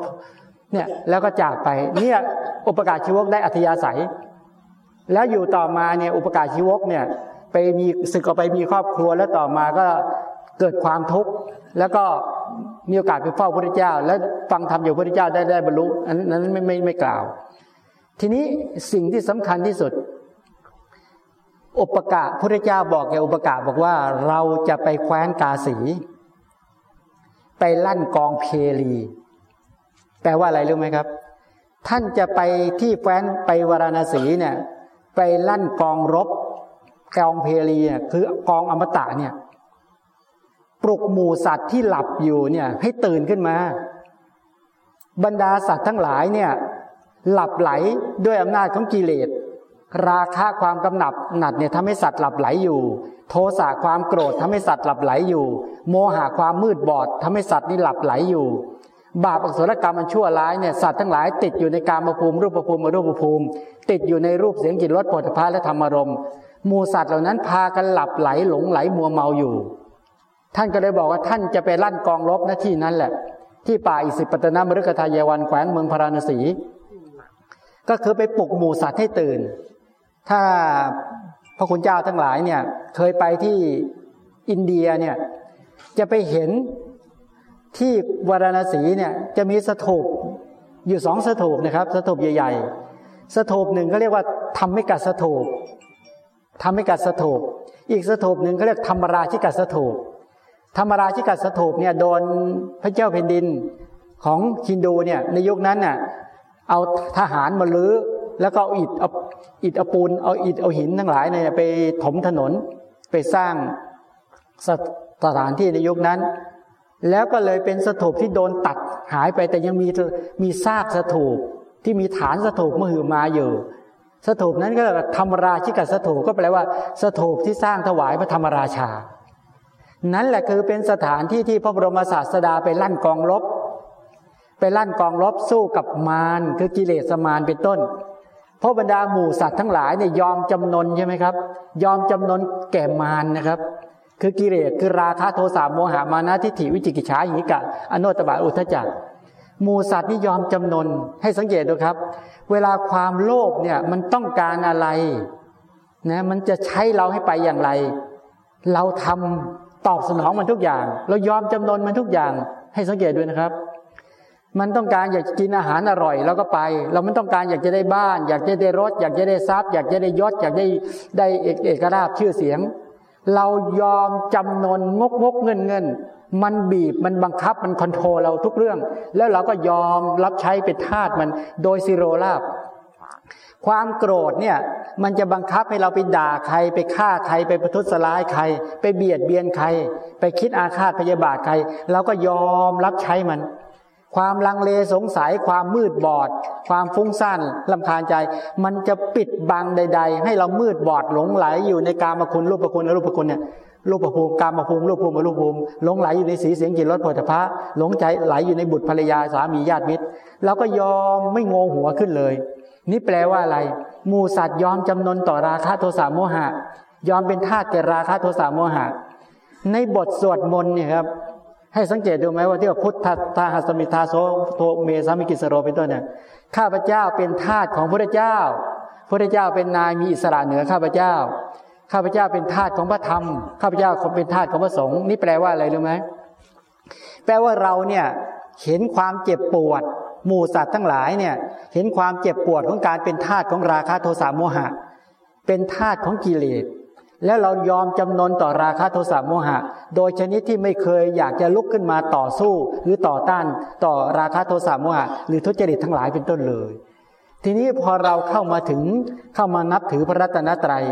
เนี่ยแล้วก็จากไปเนี่ยอุปการชีวกได้อัธยาศัย แล้วอยู่ต่อมาเนี่ยอุปการชีวกเนี่ยไปมีศึกออกไปมีครอบครัวแล้วต่อมาก็เกิดความทุกข์แล้วก็มีโอกาสไปเฝ้าพระเจ้า แล้วฟังธรรมอยู่พระเจ้าได้ได้บรรลุอันนั้นไม่ไม่ไม่กล่าว ทีนี้สิ่งที่สำคัญที่สุด อุปกาพระเจ้าบอกแกอุปกาบอกว่าเราจะไปแคว้นกาสี ไปลั่นกองเพลี แปลว่าอะไรรู้ไหมครับ ท่านจะไปที่แฟนไปวารณสีเนี่ย ไปลั่นกองรบกองเพลีเนี่ยคือกองอมตะเนี่ย ปลุกหมู่สัตว์ที่หลับอยู่เนี่ย ให้ตื่นขึ้นมา บรรดาสัตว์ทั้งหลายเนี่ย หลับไหลด้วยอำนาจของกิเลสราคะความกำหนับหนัดเนี่ยทำให้สัตว์หลับไหลอยู่ โทสะความโกรธทำให้สัตว์หลับไหลอยู่ โมหะความมืดบอดทำให้สัตว์นี่หลับไหลอยู่ บาปอกุศลกรรมมันชั่วร้ายเนี่ยสัตว์ทั้งหลายติดอยู่ในการมาภูมิรูปภูมิอรูปภูมิ ติดอยู่ในรูปเสียงกลิ่นรสผลิภัณฑ์และธรรมารมณ์มูสัตว์เหล่านั้นพากันหลับไหลหลงไหลมัวเมาอยู่ ท่านก็เลยบอกว่าท่านจะไปลั่นกองรบหน้าที่นั้นแหละ ที่ป่าอิสิปตนามฤกทายวันแขวงเมืองพาราณสี ก็คือไปปลุกหมูสัตว์ให้ตื่น ถ้าพระคุณเจ้าทั้งหลายเนี่ยเคยไปที่อินเดียเนี่ยจะไปเห็น ที่วารณสีเนี่ยจะมีสถูปอยู่สองสถูปนะครับสถูปใหญ่ ๆ สถูปหนึ่งเขาเรียกว่าทำไม่กัดสถูปทำไม่กัดสถูปอีกสถูปหนึ่งเขาเรียกธรรมราชิกัดสถูปธรรมราชิกัดสถูปเนี่ยโดนพระเจ้าแผ่นดินของฮินดูเนี่ยในยุคนั้นน่ะเอาทหารมาลื้อแล้วก็เอาอิฐเอาอิฐเอาปูนเอาอิฐเอาหินทั้งหลายเนี่ยไปถมถนนไปสร้างสถานที่ในยุคนั้น แล้วก็เลยเป็นสถูปที่โดนตัดหายไปแต่ยังมีมีซากสถูปที่มีฐานสถูปมหือมาอยู่ สถูปนั้นก็ธรรมราชิกสถูปก็แปลว่าสถูปที่สร้างถวายพระธรรมราชา นั่นแหละคือเป็นสถานที่ที่พระบรมศาสดาไปลั่นกองรบไปลั่นกองรบสู้กับมารคือกิเลสมารเป็นต้นพราะบรรดาหมู่สัตว์ทั้งหลายเนี่ยยอมจำนนใช่ไหมครับ ยอมจำนนแก่มารนะครับ คือกิเลสคือราคะโทสะโมหะมานะทิฏฐิวิจิกิจฉาหิกะอนุตบะอุทจักมูสัตว์นี่ยอมจำนนให้สังเกตดูครับ เวลาความโลภเนี่ยมันต้องการอะไรนะมันจะใช้เราให้ไปอย่างไร เราทำตอบสนองมันทุกอย่าง เรายอมจำนนมันทุกอย่าง ให้สังเกตด้วยนะครับ มันต้องการอยากกินอาหารอร่อยเราก็ไป เราไม่ต้องการอยากจะได้บ้าน อยากจะได้รถ อยากจะได้ทรัพย์ อยากจะได้ยศอยากได้ได้เอกราชชื่อเสียง เรายอมจำนนงกงกเงินเงิน มันบีบมันบังคับมันคอนโทรลเราทุกเรื่อง แล้วเราก็ยอมรับใช้เป็นทาสมันโดยซิโรลาบ ความโกรธเนี่ย มันจะบังคับให้เราไปด่าใคร ไปฆ่าใครไปประทุษร้ายใคร ไปเบียดเบียนใคร ไปคิดอาฆาตพยาบาทใคร เราก็ยอมรับใช้มัน ความลังเลสงสัยความมืดบอด ความฟุ้งซ่านลำคาญใจ มันจะปิดบังใด ๆ ให้เรามืดบอดหลงไหลอยู่ในกามคุณรูปคุณอรูปคุณเนี่ยรูปภูมิกามภูมิรูปภูมิรูปภูมิหลงไหลอยู่ในสีเสียงกลิ่นรสผลิตภัณฑ์หลงใจไหลอยู่ในบุตรภรรยาสามีญาติมิตรเราก็ยอมไม่งงหัวขึ้นเลย นี่แปลว่าอะไรหมู่สัตว์ยอมจำนนต่อราคะโทสะโมหะ ยอมเป็นทาสแก่ราคะโทสะโมหะ ในบทสวดมนต์เนี่ยครับ ให้สังเกตดูไหมว่าที่ว่าพุทธัสสาหัสมิทาโสวะ พุทโธ เมสามิกิสสะโรเป็นต้นเนี่ยข้าพเจ้าเป็นทาสของพระพุทธเจ้าพระพุทธเจ้าเป็นนายมีอิสระเหนือข้าพเจ้า ข้าพเจ้าเป็นทาสของพระธรรม ข้าพเจ้าเป็นทาสของพระสงฆ์นี่แปลว่าอะไรรู้ไหมแปลว่าเราเนี่ยเห็นความเจ็บปวด หมู่สัตว์ทั้งหลายเนี่ยเห็นความเจ็บปวดของการเป็นทาสของราคะโทสะโมหะ เป็นทาสของกิเลส แล้วเรายอมจำนนต่อราคะโทสะโมหะ โดยชนิดที่ไม่เคยอยากจะลุกขึ้นมาต่อสู้ หรือต่อต้านต่อราคะโทสะโมหะ หรือทุจริตทั้งหลายเป็นต้นเลย ทีนี้พอเราเข้ามาถึงเข้ามานับถือพระรัตนตรัย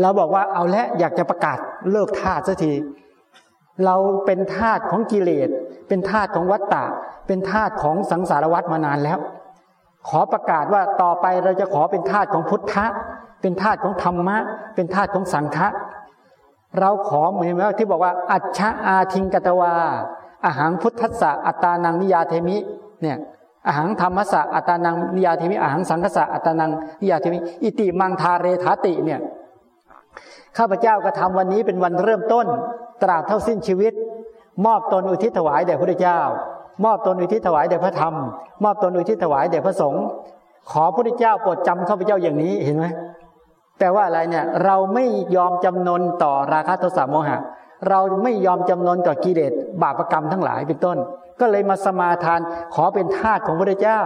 เราบอกว่าเอาละอยากจะประกาศเลิกทาสสักที เราเป็นทาสของกิเลส เป็นทาสของวัฏฏะ เป็นทาสของสังสารวัฏมานานแล้ว ขอประกาศว่าต่อไปเราจะขอเป็นทาสของพุทธะ เป็นทาสของธรรมะ เป็นทาสของสังฆะเราขอเหมือนไหมที่บอกว่า อัชชะ อาทิง กัตวาอะหัง พุทธัสสะอัตตานังนิยยาเทมิ เนี่ยอะหัง ธัมมัสสะอัตตานังนิยยาเทมิอะหัง สังฆัสสะอัตตานังนิยยาเทมิ อิติมัง ธาเรถาติเนี่ยข้าพเจ้าก็ทำวันนี้เป็นวันเริ่มต้น ตราบเท่าสิ้นชีวิต มอบตนอุทิศถวายแด่พระเจ้า มอบตนอุทิศถวายแด่พระธรรม มอบตนอุทิศถวายแด่พระสงฆ์ขอพระเจ้าโปรดจำข้าพเจ้าอย่างนี้เห็นไหม แปลว่าอะไรเนี่ยเราไม่ยอมจำนนต่อราคะโทสะโมหะ เราไม่ยอมจำนนต่อกิเลสบาปรกรรมทั้งหลายเป็นต้น ก็เลยมาสมาทานขอเป็นทาสของพระเจ้า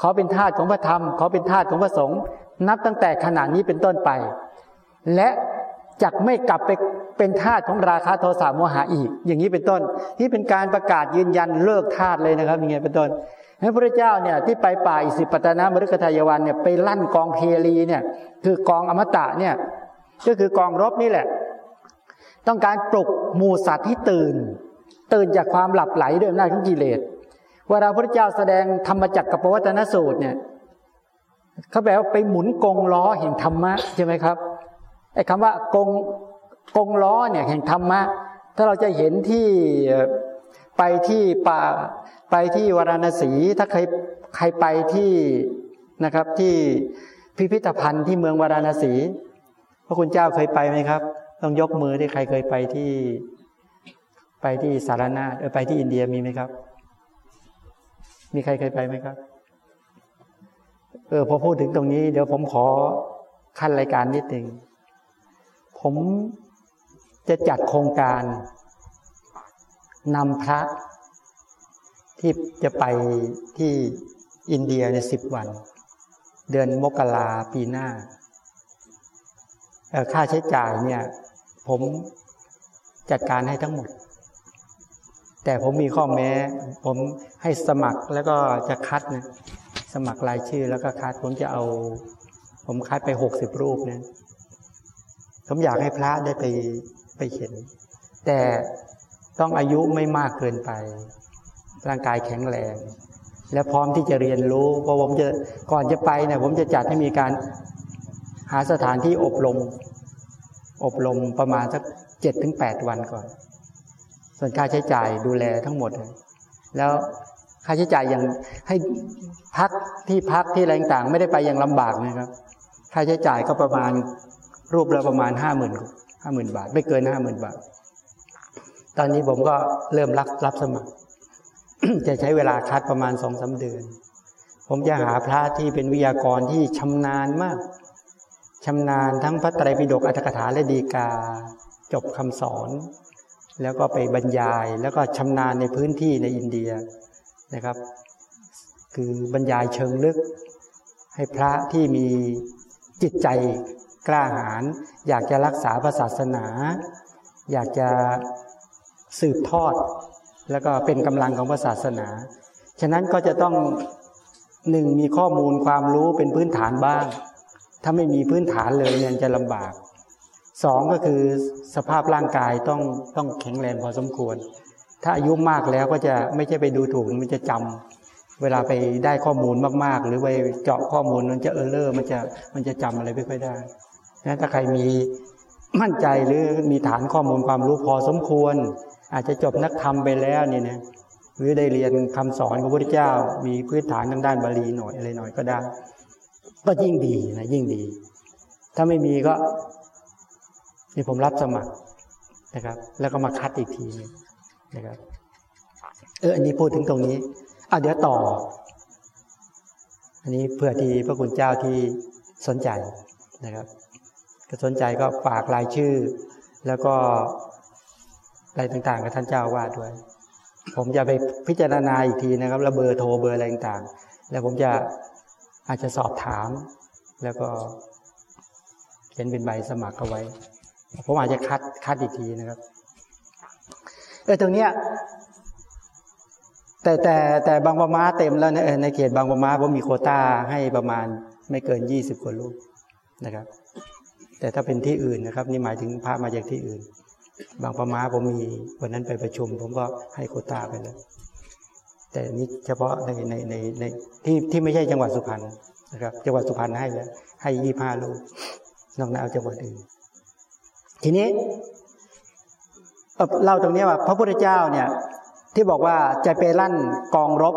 ขอเป็นทาสของพระธรรม ขอเป็นทาสของพระสงฆ์นับตั้งแต่ขณะนี้เป็นต้นไป และจักไม่กลับไปเป็นทาสของราคาโทสะโมหะอีก อย่างนี้เป็นต้นที่เป็นการประกาศยืนยันเลิกทาสเลยนะครับอย่างเงี้ยเป็นต้น ให้พระเจ้าเนี่ยที่ไปป่าอิสิปตนามฤคทายวันเนี่ยไปลั่นกองเพลีเนี่ย คือกองอมตะเนี่ยก็คือกองรบนี่แหละ ต้องการปลุกหมูสัตว์ที่ตื่น ตื่นจากความหลับไหลด้วยอำนาจของกิเลสเวลาพระเจ้าแสดงธรรมจักรกับปวัตนสูตรเนี่ยเขาแปลว่าไปหมุนกงล้อแห่งธรรมะใช่ไหมครับไอ้คำว่ากงกงล้อเนี่ยแห่งธรรมะ ถ้าเราจะเห็นที่ ไปที่ป่าไปที่วารณสีถ้าใครใครไปที่นะครับที่พิพิธภัณฑ์ที่เมืองวารณสีพระคุณเจ้าเคยไปไหมครับ ต้องยกมือที่ใครเคยไปที่ ไปที่สารนาเออไปที่อินเดียมีไหมครับ มีใครเคยไปไหมครับ เออพอพูดถึงตรงนี้ เดี๋ยวผมขอขั้นรายการนิดหนึ่งผมจะจัดโครงการ นำพระที่จะไปที่อินเดียในสิบวัน เดือนมกราปีหน้า ค่าใช้จ่ายเนี่ย ผมจัดการให้ทั้งหมด แต่ผมมีข้อแม้ ผมให้สมัครแล้วก็จะคัดนะสมัครรายชื่อแล้วก็คัดผมจะเอา ผมคัดไปหกสิบรูปเนี่ยผมอยากให้พระได้ไปไปเห็น แต่ ต้องอายุไม่มากเกินไป ร่างกายแข็งแรง และพร้อมที่จะเรียนรู้เพราะผมจะก่อนจะไปเนี่ยผมจะจัดให้มีการหาสถานที่อบรม อบรมประมาณสักเจ็ดถึงแปดวันก่อน ส่วนค่าใช้จ่ายดูแลทั้งหมด แล้วค่าใช้จ่ายอย่างให้พักที่พักที่แรต่างไม่ได้ไปอย่างลำบากนะครับ ค่าใช้จ่ายก็ประมาณรูปละประมาณห้าหมื่นห้าหมื่นบาท ไม่เกินห้าหมื่นบาท ตอนนี้ผมก็เริ่มรับรับสมัคร จะใช้เวลาคัดประมาณสองสาเดือน ผมจะหาพระที่เป็นวิทยากรที่ชำนาญมากชำนาญทั้งพระไตรปิฎกอัตถกถาและดีกา จบคำสอน แล้วก็ไปบรรยาย แล้วก็ชำนาญในพื้นที่ในอินเดียนะครับ คือบรรยายเชิงลึก ให้พระที่มีจิตใจกล้าหาญอยากจะรักษาศาสนา อยากจะ สืบทอด แล้วก็เป็นกำลังของศาสนา ฉะนั้นก็จะต้องหนึ่งมีข้อมูลความรู้เป็นพื้นฐานบ้าง ถ้าไม่มีพื้นฐานเลยเนี่ยจะลำบากสองก็คือสภาพร่างกายต้องต้องแข็งแรงพอสมควร ถ้าอายุมากแล้วก็จะไม่ใช่ไปดูถูกมันจะจำเวลาไปได้ข้อมูลมากๆ หรือไปเจาะข้อมูลมันจะเออเลอร์มันจะมันจะจำอะไรไม่ค่อยได้นะถ้าใครมีมั่นใจหรือมีฐานข้อมูลความรู้พอสมควร อาจจะจบนักธรรมไปแล้วนี่นะหรือได้เรียนคำสอนของพระพุทธเจ้า มีพื้นฐานทางด้านบาลีหน่อยอะไรหน่อยก็ได้ ก็ยิ่งดีนะยิ่งดี ถ้าไม่มีก็นี่ผมรับสมัครนะครับ แล้วก็มาคัดอีกทีนึงนะครับเอออันนี้พูดถึงตรงนี้อะเดี๋ยวต่อ อันนี้เพื่อที่พระคุณเจ้าที่สนใจนะครับ ก็สนใจก็ฝากรายชื่อ แล้วก็ อะไรต่างๆ กับท่านเจ้าวาดด้วย ผมจะไปพิจารณาอีกทีนะครับแล้วเบอร์โทรเบอร์อะไรต่างๆ แล้วผมจะอาจจะสอบถาม แล้วก็เขียนเป็นใบสมัครเอาไว้ ผมอาจจะคัดคัดอีกทีนะครับเออตรงเนี้ยแต่แต่แต่บางประมาเต็มแล้วนะในเขตบางประมาผมมีโคต้าให้ประมาณไม่เกินยี่สิบกว่าลูกนะครับ แต่ถ้าเป็นที่อื่นนะครับ นี่หมายถึงพระมาจากที่อื่น บางประมาผมมีวันนั้นไปประชุม ผมก็ให้โคต้าไปแล้วแต่นี่เฉพาะในในในในที่ที่ไม่ใช่จังหวัดสุพรรณนะครับ จังหวัดสุพรรณให้แล้วให้ยี่ห้าลูกนอกนั้นเอาจังหวัดอื่นทีนี้เล่าตรงนี้ว่า พระพุทธเจ้าเนี่ย ที่บอกว่าจะไปลั่นกองรบ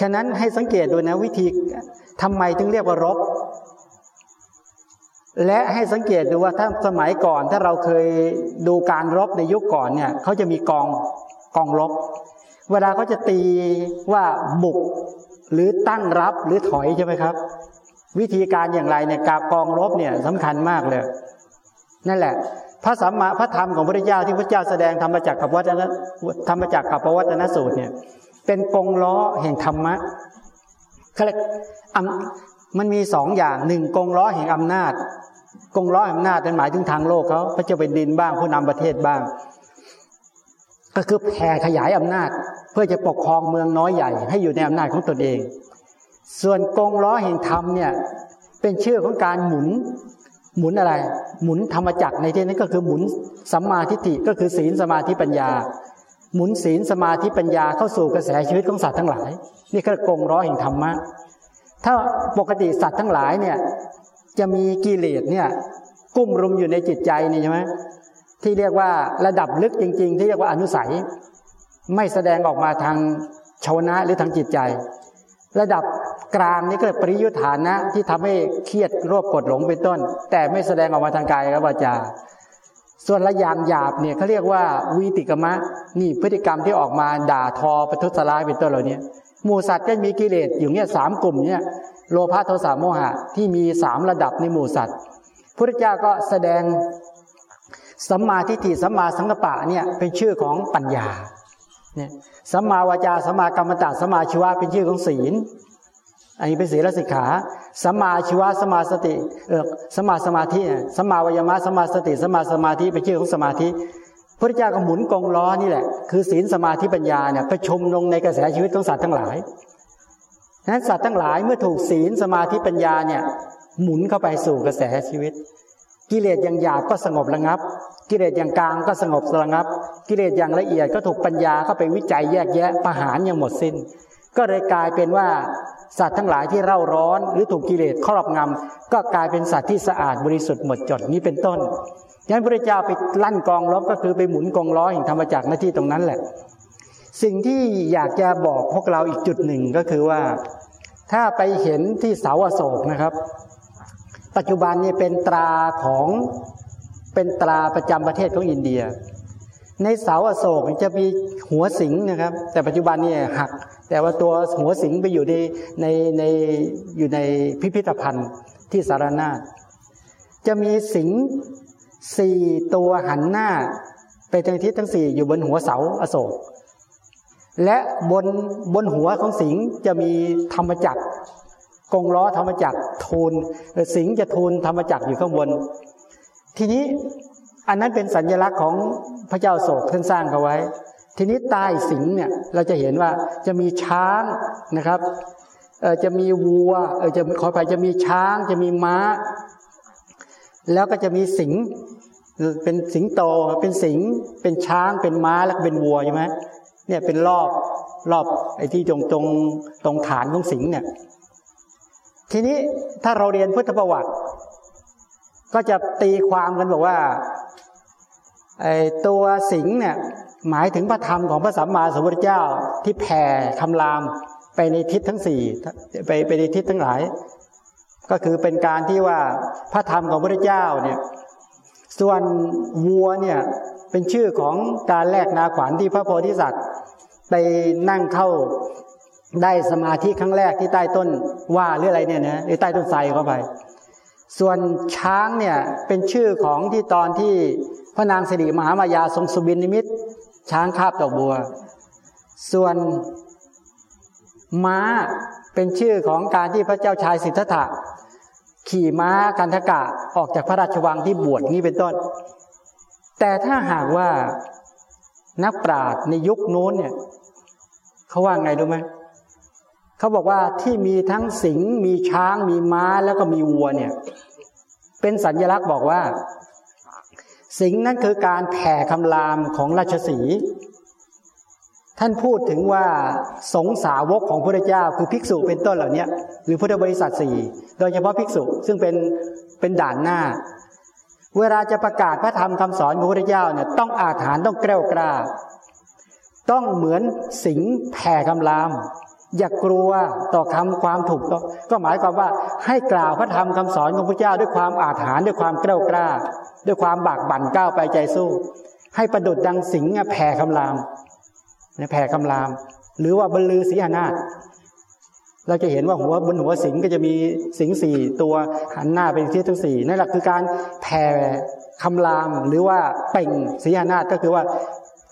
ฉะนั้นให้สังเกตดูนะวิธีทำไมถึงเรียกว่ารบ และให้สังเกตดูว่าถ้าสมัยก่อนถ้าเราเคยดูการรบในยุคก่อนเนี่ยเขาจะมีกองกองรบ เวลาเขาจะตีว่าบุกหรือตั้งรับหรือถอยใช่ไหมครับ วิธีการอย่างไรเนี่ยกาบกองรบเนี่ยสำคัญมากเลย นั่นแหละ พระสัมมาพระธรรมของพระเจ้าที่พระเจ้าแสดงธรรมจักรกับวัฒนธรรมจักรกับวัฒนสูตรเนี่ย เป็นกงล้อแห่งธรรมะเขาเรียกมันมีสองอย่างหนึ่งกงล้อแห่งอำนาจ กงล้ออำนาจเป็นหมายถึงทางโลกเขาพระเจ้าเป็นดินบ้างผู้นำประเทศบ้าง ก็คือแผ่ขยายอำนาจ เพื่อจะปกครองเมืองน้อยใหญ่ ให้อยู่ในอำนาจของตนเอง ส่วนกงล้อแห่งธรรมเนี่ยเป็นชื่อของการหมุนหมุนอะไร หมุนธรรมจักรในที่นี้นก็คือหมุนสัมมาทิฏฐิก็คือศีลสมาธิปัญญา หมุนศีลสมาธิปัญญาเข้าสู่กระแสชีวิตของสัตว์ทั้งหลาย นี่คือกงร้อแห่งธรรมะถ้าปกติสัตว์ทั้งหลายเนี่ย จะมีกิเลสเนี่ย กุ้มรุมอยู่ในจิตใจนี่ใช่ไหมที่เรียกว่าระดับลึกจริง ๆ ที่เรียกว่าอนุสัย ไม่แสดงออกมาทางชาวนะหรือทางจิตใจ ระดับกลางนี่ก็ปริยุทธานะ ที่ทำให้เครียดโรคกดหลงเป็นต้น แต่ไม่แสดงออกมาทางกายกับวาจารย์ส่วนละยางหยาบเนี่ยเขาเรียกว่าวีติกมะนี่พฤติกรรมที่ออกมาด่าทอประทุษร้ายเป็นต้นเหล่านี้หมูสัตว์ก็มีกิเลสอยู่เนี่ยสามกลุ่มเนี่ย โลภะโทสะโมหะที่มีสามระดับในหมู่สัตว์พระเจ้าก็แสดงสัมมาทิฏฐิสัมมาสังกปะเนี่ยเป็นชื่อของปัญญาเนี่ยสัมมาวาจาสัมมากรรมตะสัมมาชีวะเป็นชื่อของศีล อันนี้เป็นศีลสิกขาสัมมาชีวะสัมมาสติเออสัมมาสมาธิสัมมาวิยมะสมาสติสัมาสมาธิเป็นชื่อของสมาธิพระเจ้าก็หมุนกองล้อนี่แหละคือศีลสมาธิปัญญาเนี่ยประชุมลงในกระแสชีวิตของสัตว์ทั้งหลาย นั้นสัตว์ทั้งหลายเมื่อถูกศีลสมาธิปัญญาเนี่ย หมุนเข้าไปสู่กระแสชีวิต กิเลสอย่างหยาบก็สงบระงับ กิเลสอย่างกลางก็สงบระงับ กิเลสอย่างละเอียดก็ถูกปัญญาเข้าไปวิจัยแยกแยะประหารอย่างหมดสิน้น ก็เลยกลายเป็นว่าสัตว์ทั้งหลายที่เร่าร้อนหรือถูกกิเลสครอบงำก็กลายเป็นสัตว์ที่สะอาดบริสุทธิ์หมดจดนี้เป็นต้นยันพระเจ้าไปลั่นกองลบก็คือไปหมุนกองล้อแห่งธรรมจักรหน้าที่ตรงนั้นแหละ สิ่งที่อยากจะบอกพวกเราอีกจุดหนึ่งก็คือว่า ถ้าไปเห็นที่เสาอโศกนะครับ ปัจจุบันนี้เป็นตราของเป็นตราประจำประเทศของอินเดีย ในเสาอโศกจะมีหัวสิงนะครับ แต่ปัจจุบันนี่หัก แต่ว่าตัวหัวสิงไปอยู่ในในในอยู่ในพิพิธภัณฑ์ที่สารนาจะมีสิงสี่ตัวหันหน้า ไปทางทิศทั้งสี่อยู่บนหัวเสาอโศก และบนบนหัวของสิงจะมีธรรมจักรกงล้อธรรมจักรทูลสิงจะทูลธรรมจักรอยู่ข้างบน ทีนี้อันนั้นเป็นสัญลักษณ์ของพระเจ้าโศกท่านสร้างเขาไว้ ทีนี้ใต้สิงเนี่ยเราจะเห็นว่าจะมีช้างนะครับจะมีวัวจะขอไปจะมีช้างจะมีม้า แล้วก็จะมีสิงเป็นสิงโตเป็นสิงเป็นช้างเป็นม้าแล้วเป็นวัวใช่ไหม เนี่ยเป็นรอบรอบไอ้ที่ตรงตรงตรงฐานของสิงเนี่ย ทีนี้ถ้าเราเรียนพุทธประวัติ ก็จะตีความกันบอกว่าไอ้ตัวสิงเนี่ยหมายถึงพระธรรมของพระสัมมาสัมพุทธเจ้าที่แผ่คำรามไปในทิศทั้งสี่ไปไปในทิศทั้งหลาย ก็คือเป็นการที่ว่าพระธรรมของพระเจ้าเนี่ยส่วนวัวเนี่ย เป็นชื่อของการแลกนาขวัญที่พระโพธิสัตว์ ไปนั่งเข้าได้สมาธิครั้งแรกที่ใต้ต้นว่าหรืออะไรเนี่ยนะหรือใต้ต้นไทรเข้าไป ส่วนช้างเนี่ยเป็นชื่อของที่ตอนที่พระนางสิริมหามายาทรงสุบินนิมิต ช้างคาบดอกบัว ส่วนม้าเป็นชื่อของการที่พระเจ้าชายสิทธัตถะขี่ม้ากันทกะออกจากพระราชวังที่บวชนี้เป็นต้น แต่ถ้าหากว่านักปราชญ์ในยุคนู้นเนี่ยเขาว่าไงรู้ไหมเขาบอกว่าที่มีทั้งสิงมีช้าง มีม้าแล้วก็มีวัวเนี่ย เป็นสัญลักษณ์บอกว่า สิงนั่นคือการแผ่คำรามของราชสีท่านพูดถึงว่าสงสาวกของพระเจ้าคือภิกษุเป็นต้นเหล่านี้หรือพุทธบริษัทสี่โดยเฉพาะภิกษุซึ่งเป็นเป็นด่านหน้า เวลาจะประกาศพระธรรมคำสอนของพระเจ้าเนี่ยต้องอาถานต้องแกล้วกล้า ต้องเหมือนสิงแผ่คำราม อย่ากลัวต่อคำความถูกต้องก็หมายความว่าให้กล่าวพระธรรมคำสอนของพระเจ้าด้วยความอาถานด้วยความแกล้วกล้า ด้วยความบากบั่นก้าวไปใจสู้ ให้ประดุดดังสิงแผ่คำรามแผ่คำราม หรือว่าบรรลือสีหนาฏ เราจะเห็นว่าหัวบนหัวสิงก็จะมีสิงสี่ตัวหันหน้าไปที่ทั้งสี่นั่นแหละคือการแผ่คำรามหรือว่าเป่งสีหนาฏก็คือว่า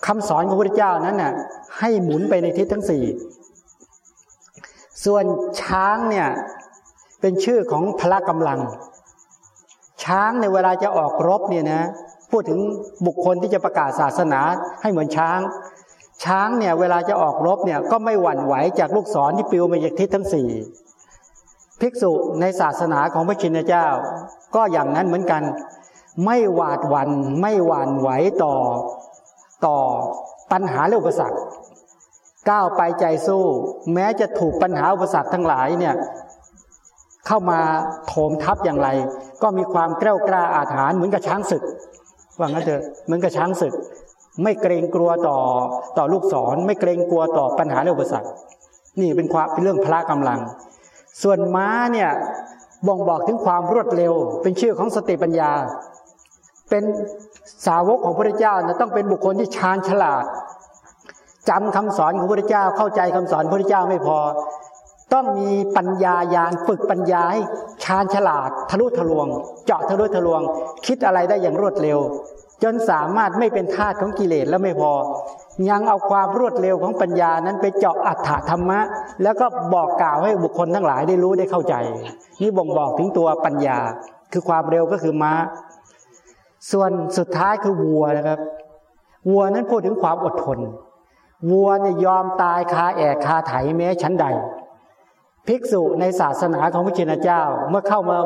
คำสอนของพระเจ้านั้นน่ะให้หมุนไปในทิศทั้งสี่ส่วนช้างเนี่ยเป็นชื่อของพละกำลัง ช้างในเวลาจะออกรบเนี่ยนะพูดถึงบุคคลที่จะประกาศศาสนาให้เหมือนช้าง ช้างเนี่ยเวลาจะออกรบเนี่ยก็ไม่หวั่นไหวจากลูกศรที่ปิวมาจากทิศทั้งสี่ภิกษุในศาสนาของพระชินเจ้า ก็อย่างนั้นเหมือนกัน ไม่หวาดหวัน่นไม่หวั่นไหวต่อ ต่อปัญหาและอุปสรรคก้าวไปใจสู้ แม้จะถูกปัญหาอุปสรรคทั้งหลายเนี่ยเข้ามาโถมทับอย่างไร ก็มีความกล้วกล้าอาถรรพ์เหมือนกับช้างศึกว่างั้นเถอะเหมือนกับช้างศึก ไม่เกรงกลัวต่อต่อลูกศร ไม่เกรงกลัวต่อปัญหาและอุปสรรค นี่เป็นความเป็นเรื่องพละกำลัง ส่วนม้าเนี่ยบ่งบอกถึงความรวดเร็ว เป็นชื่อของสติปัญญา เป็นสาวกของพระเจ้านะต้องเป็นบุคคลที่ชาญฉลาดจำคำสอนของพระเจ้าเข้าใจคำสอนพระเจ้าไม่พอ ต้องมีปัญญายานฝึกปัญญาให้ชาญฉลาด ทะลุทะลวง เจาะทะลุทะลวง คิดอะไรได้อย่างรวดเร็ว จนสามารถไม่เป็นทาสของกิเลสแล้วไม่พอ ยังเอาความรวดเร็วของปัญญานั้นไปเจาะอัฏฐธรรมะ แล้วก็บอกกล่าวให้บุคคลทั้งหลายได้รู้ได้เข้าใจ นี่บ่งบอกถึงตัวปัญญา คือความเร็วก็คือม้า ส่วนสุดท้ายคือวัวนะครับ วัวนั้นพูดถึงความอดทน วัวเนี่ยยอมตายคาแอกคาไถแม้ชั้นใด ภิกษุในศาสนาของพระชินเจ้า เมื่อเข้ามา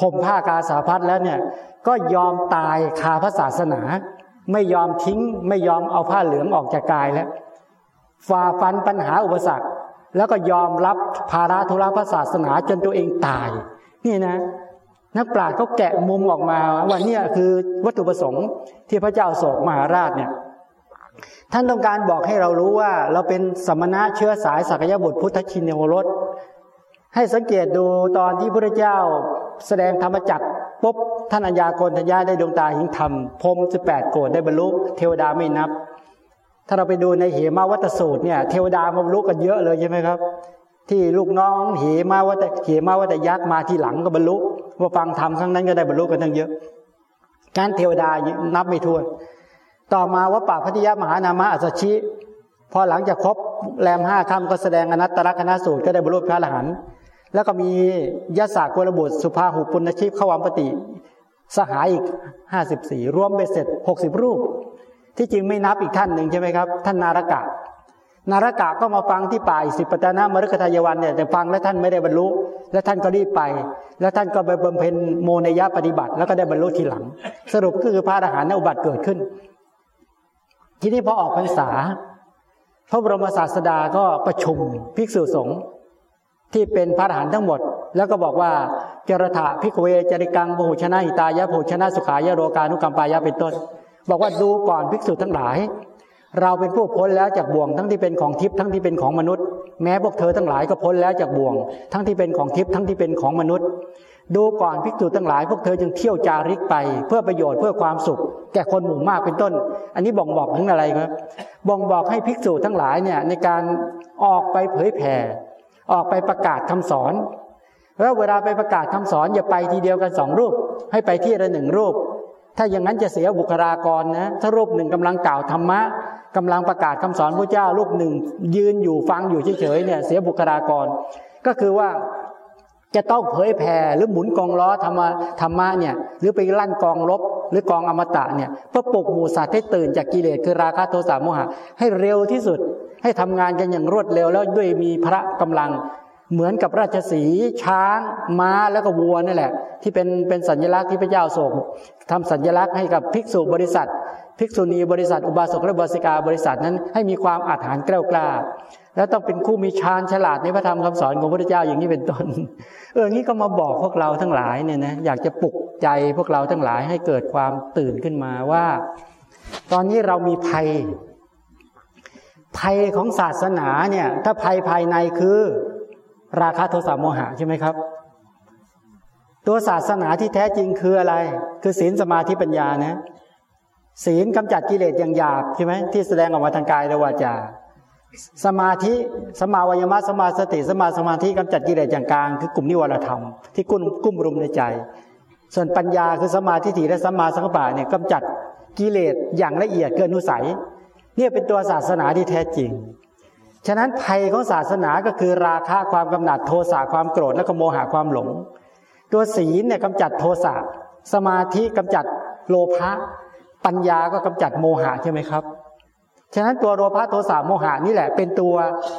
ห่มผ้ากาสาพัดแล้วเนี่ยก็ยอมตายคาพระศาสนา ไม่ยอมทิ้ง ไม่ยอมเอาผ้าเหลืองออกจากกายแล้วฝ่าฟันปัญหาอุปสรรค แล้วก็ยอมรับภาระธุระพระศาสนาจนตัวเองตาย นี่นะ นักปราชญ์เขาแกะมุมออกมาว่านี่คือวัตถุประสงค์ที่พระเจ้าโศกมหาราชเนี่ยท่านต้องการบอกให้เรารู้ว่า เราเป็นสมณะเชื้อสายสักยบุตรพุทธชินโวรส ให้สังเกตดูตอนที่พระเจ้าแสดงธรรมจักรปุ๊บท่านอัญญาโกณทัญญาได้ดวงตาหิงธรรมพรมสิบแปดโกดได้บรรลุเทวดาไม่นับ ถ้าเราไปดูในเหมาวัตสูตรเนี่ยเทวดามาบรรลุกันเยอะเลยใช่ไหมครับ ที่ลูกน้องเหมาวัตเหมาวัตยักษ์มาที่หลังก็บรรลุว่าฟังธรรมครั้งนั้นก็ได้บรรลุกันทั้งเยอะ การเทวดานับไม่ถ้วน ต่อมาว่าป่าพัทยามหานามะอัสชิพอหลังจากครบแรมห้าค่ำก็แสดงอนัตตลกนสูตรก็ได้บรรลุพระอรหันต์ แล้วก็มียศากรบุตร สุภาหุปุณชิพขวามปติสหายอีกห้าสิบสี่รวมเบ็ดเสร็จหกสิบรูป ที่จริงไม่นับอีกท่านหนึ่งใช่ไหมครับ ท่านนารกะ นารกะก็มาฟังที่ป่าอิสิปตานามฤคทายวันเนี่ยแต่ฟังแล้วท่านไม่ได้บรรลุ แล้วท่านก็รีบไป แล้วท่านก็ไปบำเพ็ญโมนยะปฏิบัติ แล้วก็ได้บรรลุทีหลัง สรุปก็คือพระอรหันต์อุบัติเกิดขึ้น ทีนี้พอออกพรรษาพระบรมศาสดาก็ประชุมภิกษุสงฆ์ ที่เป็นพระอรหันต์ทั้งหมด แล้วก็บอกว่าเจรถาพิกเวจริกังโภชนะหิตายะโภชนะสุขายะโรกานุกรรมปายะเป็นต้น บอกว่าดูก่อนภิกษุทั้งหลาย เราเป็นผู้พ้นแล้วจากบ่วงทั้งที่เป็นของทิพย์ทั้งที่เป็นของมนุษย์ แม้พวกเธอทั้งหลายก็พ้นแล้วจากบ่วง ทั้งที่เป็นของทิพย์ทั้งที่เป็นของมนุษย์ ดูก่อนภิกษุทั้งหลาย พวกเธอจึงเที่ยวจาริกไป เพื่อประโยชน์เพื่อความสุข แก่คนหมู่มากเป็นต้น อันนี้บ่งบอกถึงอะไรครับบ่งบอกให้ภิกษุทั้งหลายเนี่ยในการออกไปเผยแผ่ ออกไปประกาศคำสอนแล้วเวลาไปประกาศคำสอนอย่าไปทีเดียวกันสองรูป ให้ไปที่ละหนึ่งรูป ถ้าอย่างนั้นจะเสียบุคลากรนะถ้ารูปหนึ่งกำลังกล่าวธรรมะกำลังประกาศคำสอนพระเจ้ารูปหนึ่งยืนอยู่ฟังอยู่เฉยๆเนี่ยเสียบุคลากร ก็คือว่า จะต้องเผยแผ่หรือหมุนกองล้อธรรมะธรรมะเนี่ยหรือไปลั่นกองลบ หรือกองอมตะเนี่ยเพื่อปลุกหมู่สัตว์ให้ตื่นจากกิเลสคือราคะโทสะโมหะ ให้เร็วที่สุด ให้ทำงานกันอย่างรวดเร็วแล้วด้วยมีพระกำลัง เหมือนกับราชสีช้าง ม้าแล้วก็วัวนี่แหละ ที่เป็นเป็นสัญลักษณ์ที่พระเจ้าทรงทำสัญลักษณ์ให้กับภิกษุบริษัท ภิกษุณีบริษัท อุบาสกและบริสิกาบริษัทนั้นให้มีความอาถรรพ์กล้ากล้าแล้วต้องเป็นคู่มีชาญฉลาดในพระธรรมคำสอนของพระเจ้าอย่างนี้เป็นต้น เอองี้ก็มาบอกพวกเราทั้งหลายเนี่ยนะอยากจะปลุกใจพวกเราทั้งหลายให้เกิดความตื่นขึ้นมาว่า ตอนนี้เรามีภัย ภัยของศาสนาเนี่ย ถ้าภัยภายในคือราคะโทสะโมหะใช่ไหมครับ ตัวศาสนาที่แท้จริงคืออะไร คือศีลสมาธิปัญญานะศีลกำจัดกิเลสอย่างหยาบใช่ไหมที่แสดงออกมาทางกายและวาจา สมาธิสมาวิมารสมาสติ สมาสมาธิกำจัดกิเลสอย่างกลางคือกลุ่มนิวรธรรมที่กุ้มกุ้มรุมในใจ ส่วนปัญญาคือสมาธิถิและสมาสังกปะเนี่ยกำจัดกิเลสอย่างละเอียดเกินนุสัย เนี่ยเป็นตัวศาสนาที่แท้จริง ฉะนั้นภัยของศาสนาก็คือราคะความกำหนัดโทสะความโกรธและก็โมหะความหลง ตัวศีลเนี่ยกำจัดโทสะสมาธิกำจัดโลภะปัญญาก็กำจัดโมหะใช่ไหมครับ ฉะนั้นตัวโลภะโทสะโมหะนี่แหละ เป็นตัว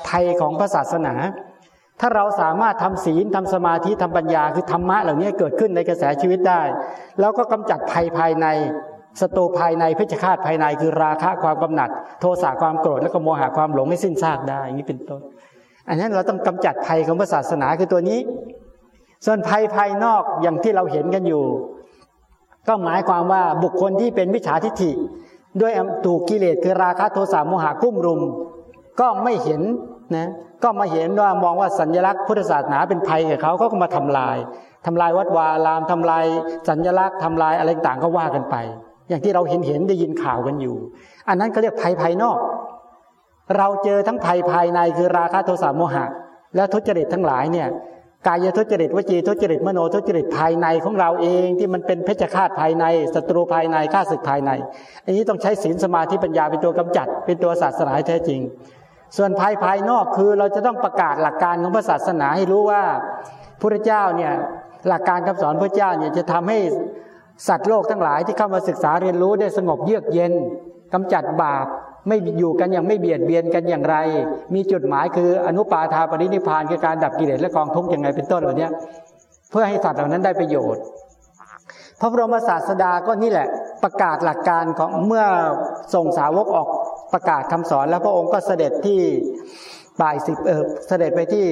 ภัยของพระศาสนา ถ้าเราสามารถทำศีลทำสมาธิทำปัญญาคือธรรมะเหล่านี้เกิดขึ้นในกระแสชีวิตได้ แล้วก็กำจัดภัยภายในสตูภายในเพชฌฆาตภายในคือราคะความกำหนัด โทสะความโกรธและก็โมหะความหลงให้สิ้นซากได้อย่างนี้เป็นต้น อันนั้นเราต้องกำจัดภัยของศาสนาคือตัวนี้ ส่วนภัยภายนอกอย่างที่เราเห็นกันอยู่ ก็หมายความว่าบุคคลที่เป็นวิชาทิฏฐิ ด้วยถูกกิเลสคือราคะโทสะโมหะกุ้มรุม ก็ไม่เห็นนะก็มาเห็นว่ามองว่าสัญลักษณ์พุทธศาสนาเป็นภัยกับเขาก็มาทำลายทำลายวัดวาลามทำลายสัญลักษณ์ทำลายอะไรต่างก็ว่ากันไป อย่างที่เราเห็นเห็นได้ยินข่าวกันอยู่ อันนั้นก็เรียกภัยภายนอก เราเจอทั้งภัยภายในคือราคะโทสะโมหะ และทุจริตทั้งหลายเนี่ย กายทุจริตวจีทุจริตมโนทุจริตภายในของเราเองที่มันเป็นเพชฌฆาตภายในศัตรูภายในข้าศึกภายใน อันนี้ต้องใช้ศีลสมาธิปัญญาเป็นตัวกำจัด เป็นตัวศาสนาแท้จริง ส่วนภายภายนอกคือเราจะต้องประกาศหลักการของพระศาสนาให้รู้ว่าพระเจ้าเนี่ยหลักการคำสอนพระเจ้าเนี่ยจะทำให้สัตว์โลกทั้งหลายที่เข้ามาศึกษาเรียนรู้ได้สงบเยือกเย็นกำจัดบาป ไม่อยู่กันอย่างไม่เบียดเบียนกันอย่างไร มีจุดหมายคืออนุปาทาปรินิพานคือการดับกิเลสและกองทุกข์ยังไงเป็นต้นเหล่านี้เพื่อให้สัตว์เหล่านั้นได้ประโยชน์ พระบรมศาสดาก็นี่แหละประกาศหลักการของเมื่อส่งสาวกออกประกาศคำสอน แล้วพระองค์ก็เสด็จที่บ่ายสิบเออเสด็จไปที่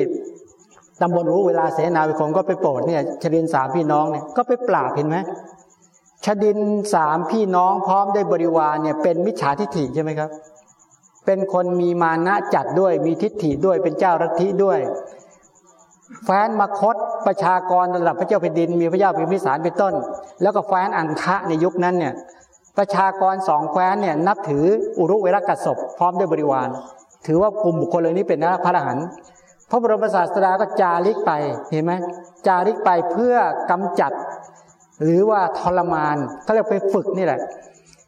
ตำบลรู้เวลาเสนาวิคงก็ไปโปรดเนี่ยชดินสามพี่น้องเนี่ยก็ไปปราบเห็นไหม ชดินสามพี่น้องพร้อมด้วยบริวารเนี่ยเป็นมิจฉาทิฏฐิใช่ไหมครับ เป็นคนมีมานะจัดด้วยมีทิฏฐิด้วยเป็นเจ้ารัทิด้วย แฟนมาคดประชากรระดับพระเจ้าแผ่นดิน มีพระเจ้าพิมพิสารเป็นต้น แล้วก็แฟนอังคะในยุคนั้นเนี่ยประชากรสองแคว้นเนี่ยนับถืออุรุเวรกัสศพพร้อมด้วยบริวาร ถือว่ากลุ่มบุคคลเหล่านี้เป็นพระอรหันต์พระบรมศาสดาก็จาริกไปเห็นไหมจาริกไปเพื่อกำจัด หรือว่าทรมานเขาเรียกไปฝึกนี่แหละ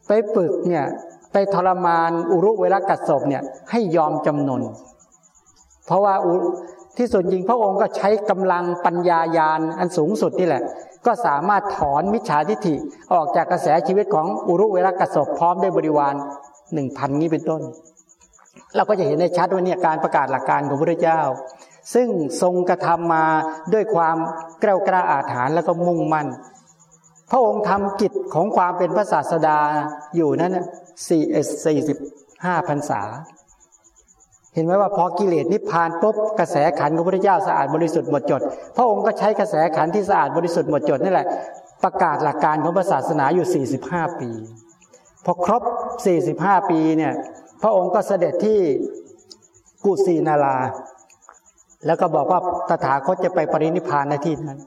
ไปฝึกเนี่ยไปทรมานอุรุเวรกัสศพเนี่ยให้ยอมจำนน เพราะว่าที่ส่วนจริงพระองค์ก็ใช้กำลังปัญญายาณอันสูงสุดนี่แหละ ก็สามารถถอนมิจฉาทิฏฐิออกจากกระแสชีวิตของอุรุเวรกัสศพพร้อมด้วยบริวารหนึ่งพันนี้เป็นต้น เราก็จะเห็นในชัดว่าเนี่ยการประกาศหลักการของพระเจ้า ซึ่งทรงกระทำมาด้วยความกล้ากล้าอาถรรพ์แล้วก็มุ่งมั่น พระองค์ทำกิจของความเป็นพระศาสดาอยู่นั้นสี่สี่สิบห้าพรรษา เห็นไหมว่าพอกิเลสนิพพานปุ๊บกระแสขันของพระเจ้าสะอาดบริสุทธิ์หมดจด พระองค์ก็ใช้กระแสขันที่สะอาดบริสุทธิ์หมดจดนี่แหละ ประกาศหลักการของศาสนาอยู่ 45 ปี พอครบ 45 ปีเนี่ยพระองค์ก็เสด็จที่กุสินาราแล้วก็บอกว่าตถาคตจะไปปรินิพพานในที่นั้น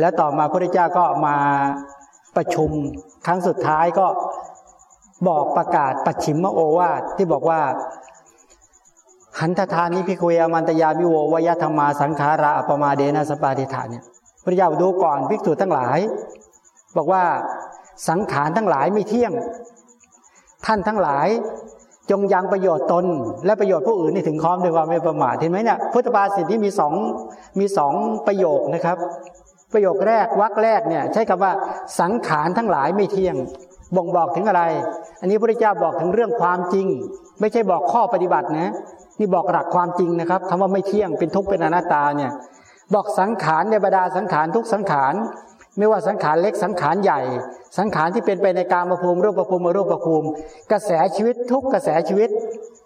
แล้วต่อมาพระพุทธเจ้าก็มาประชุมครั้งสุดท้ายก็บอกประกาศปัจฉิมโอวาทที่บอกว่าหันทธานิพิคุยมันตยามิโววยธรรมาสังขาราอปมาเดนะสปาติฐานเนี่ยพระเจ้าดูก่อนภิกษุทั้งหลาย บอกว่าสังขารทั้งหลายไม่เที่ยง ท่านทั้งหลายจงยังประโยชน์ตน และประโยชน์ผู้อื่นนี่ถึงคอมด้วยความไม่ประมาทเห็นไหมเนี่ยพุทธภาษิตที่มีสองมีสองประโยคนะครับ ประโยคแรกวรรคแรกเนี่ยใช้คำว่าสังขารทั้งหลายไม่เที่ยง บ่งบอกถึงอะไร อันนี้พระเจ้าบอกถึงเรื่องความจริง ไม่ใช่บอกข้อปฏิบัตินะ นี่บอกหลักความจริงนะครับคำว่าไม่เที่ยงเป็นทุกข์เป็นอนัตตาเนี่ยบอกสังขารในบรรดาสังขารทุกสังขารไม่ว่าสังขารเล็กสังขารใหญ่ สังขารที่เป็นไปในการมภูมิรูปภูมิรูปภูมิ กระแสชีวิตทุกกระแสชีวิต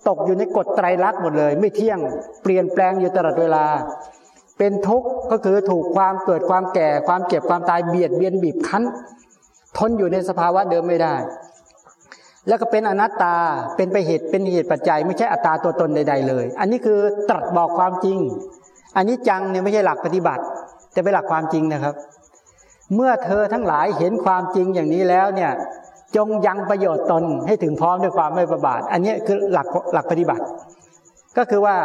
ตกอยู่ในกฎไตรลักษณ์หมดเลย ไม่เที่ยงเปลี่ยนแปลงอยู่ตลอดเวลา เป็นทุกข์ก็คือถูกความเกิดความแก่ความเก็บความตายเบียดเบียนบีบคั้น ทนอยู่ในสภาวะเดิมไม่ได้ แล้วก็เป็นอนัตตาเป็นไปเหตุเป็นเหตุปัจจัย ไม่ใช่อัตตาตัวตนใด ๆ เลย อันนี้คือตรัสบอกความจริง อันนี้จังเนี่ยไม่ใช่หลักปฏิบัติ แต่เป็นหลักความจริงนะครับ เมื่อเธอทั้งหลายเห็นความจริงอย่างนี้แล้วเนี่ยจงยังประโยชน์ตนให้ถึงพร้อมด้วยความไม่ประบาทอันนี้คือหลักหลักปฏิบัติ ก็คือว่า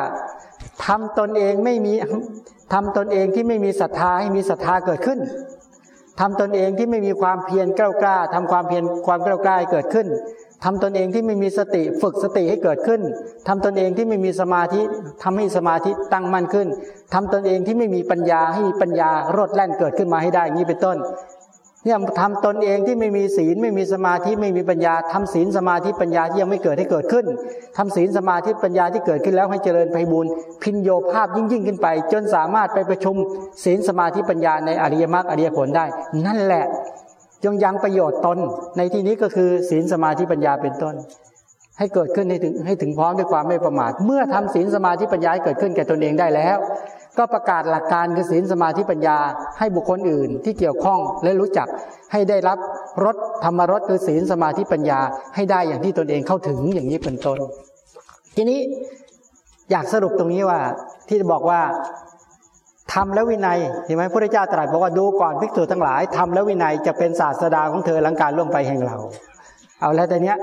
ทำตนเองไม่มี ทำตนเองที่ไม่มีศรัทธาให้มีศรัทธาเกิดขึ้นทำตนเองที่ไม่มีความเพียรกล้ากล้าทำความเพียรความกล้ากล้าเกิดขึ้นทำตนเองที่ไม่มีสติฝึกสติให้เกิดขึ้นทำตนเองที่ไม่มีสมาธิทำให้สมาธิตั้งมั่นขึ้นทำตนเองที่ไม่มีปัญญาให้มีปัญญารดแล่นเกิดขึ้นมาให้ได้นี้เป็นต้น เนี่ยทำตนเองที่ไม่มีศีลไม่มีสมาธิไม่มีปัญญาทำศีลสมาธิปัญญาที่ยังไม่เกิดให้เกิดขึ้นทำศีลสมาธิปัญญาที่เกิดขึ้นแล้วให้เจริญไปบุญพินโยภาพยิ่งยิ่งขึ้นไป จนสามารถไปประชุมศีลสมาธิปัญญาในอริยมรรคอริยผลได้ นั่นแหละจงยังประโยชน์ตนในที่นี้ก็คือศีลสมาธิปัญญาเป็นต้น ให้เกิดขึ้นให้ถึงให้ถึงพร้อมด้วยความไม่ประมาท เมื่อทำศีลสมาธิปัญญาเกิดขึ้นแก่ตนเองได้แล้ว ก็ประกาศหลักการคือศีลสมาธิปัญญาให้บุคคลอื่นที่เกี่ยวข้องและรู้จักให้ได้รับรสธรรมรสคือศีลสมาธิปัญญาให้ได้อย่างที่ตนเองเข้าถึงอย่างนี้เป็นต้น ทีนี้อยากสรุปตรงนี้ว่าที่บอกว่าทำและวินัยเห็นไหมพระพุทธเจ้าตรัสบอกว่าดูก่อนภิกษุทั้งหลายทำและวินัยจะเป็นศาสดาของเธอหลังการล่วงไปแห่งเรา เอาแล้วแต่เนี้ย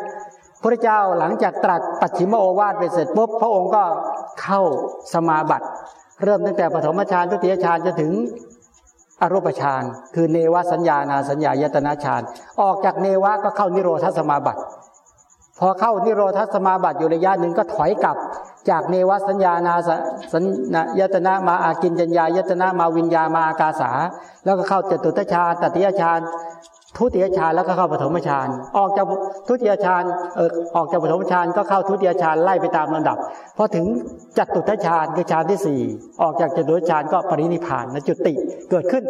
พระเจ้าหลังจากตรัสปัจฉิมโอวาทไปเสร็จปุ๊บพระองค์ก็เข้าสมาบัติเริ่มตั้งแต่ปฐมฌานทุติยฌานจะถึงอรูปฌานคือเนวสัญญานาสัญญายตนาฌานออกจากเนวะก็เข้านิโรธสมาบัติ พอเข้านิโรธสมาบัติอยู่ระยะหนึ่งก็ถอยกลับ จากเนวสัญญานาสัญญาตนะมาอากินจัญญายตนะมาวิญญามาอากาสา แล้วก็เข้าจตุตฌานตติยฌาน ทุติยฌานแล้วก็เข้าปฐมฌานออกจากทุติยฌานเออออกจากปฐมฌานก็เข้าทุติยฌานไล่ไปตามลำดับพอถึงจัตุตฌานคือฌานที่สี่ออกจากจัตุตฌานก็ปรินิพานนะจุติเกิดขึ้น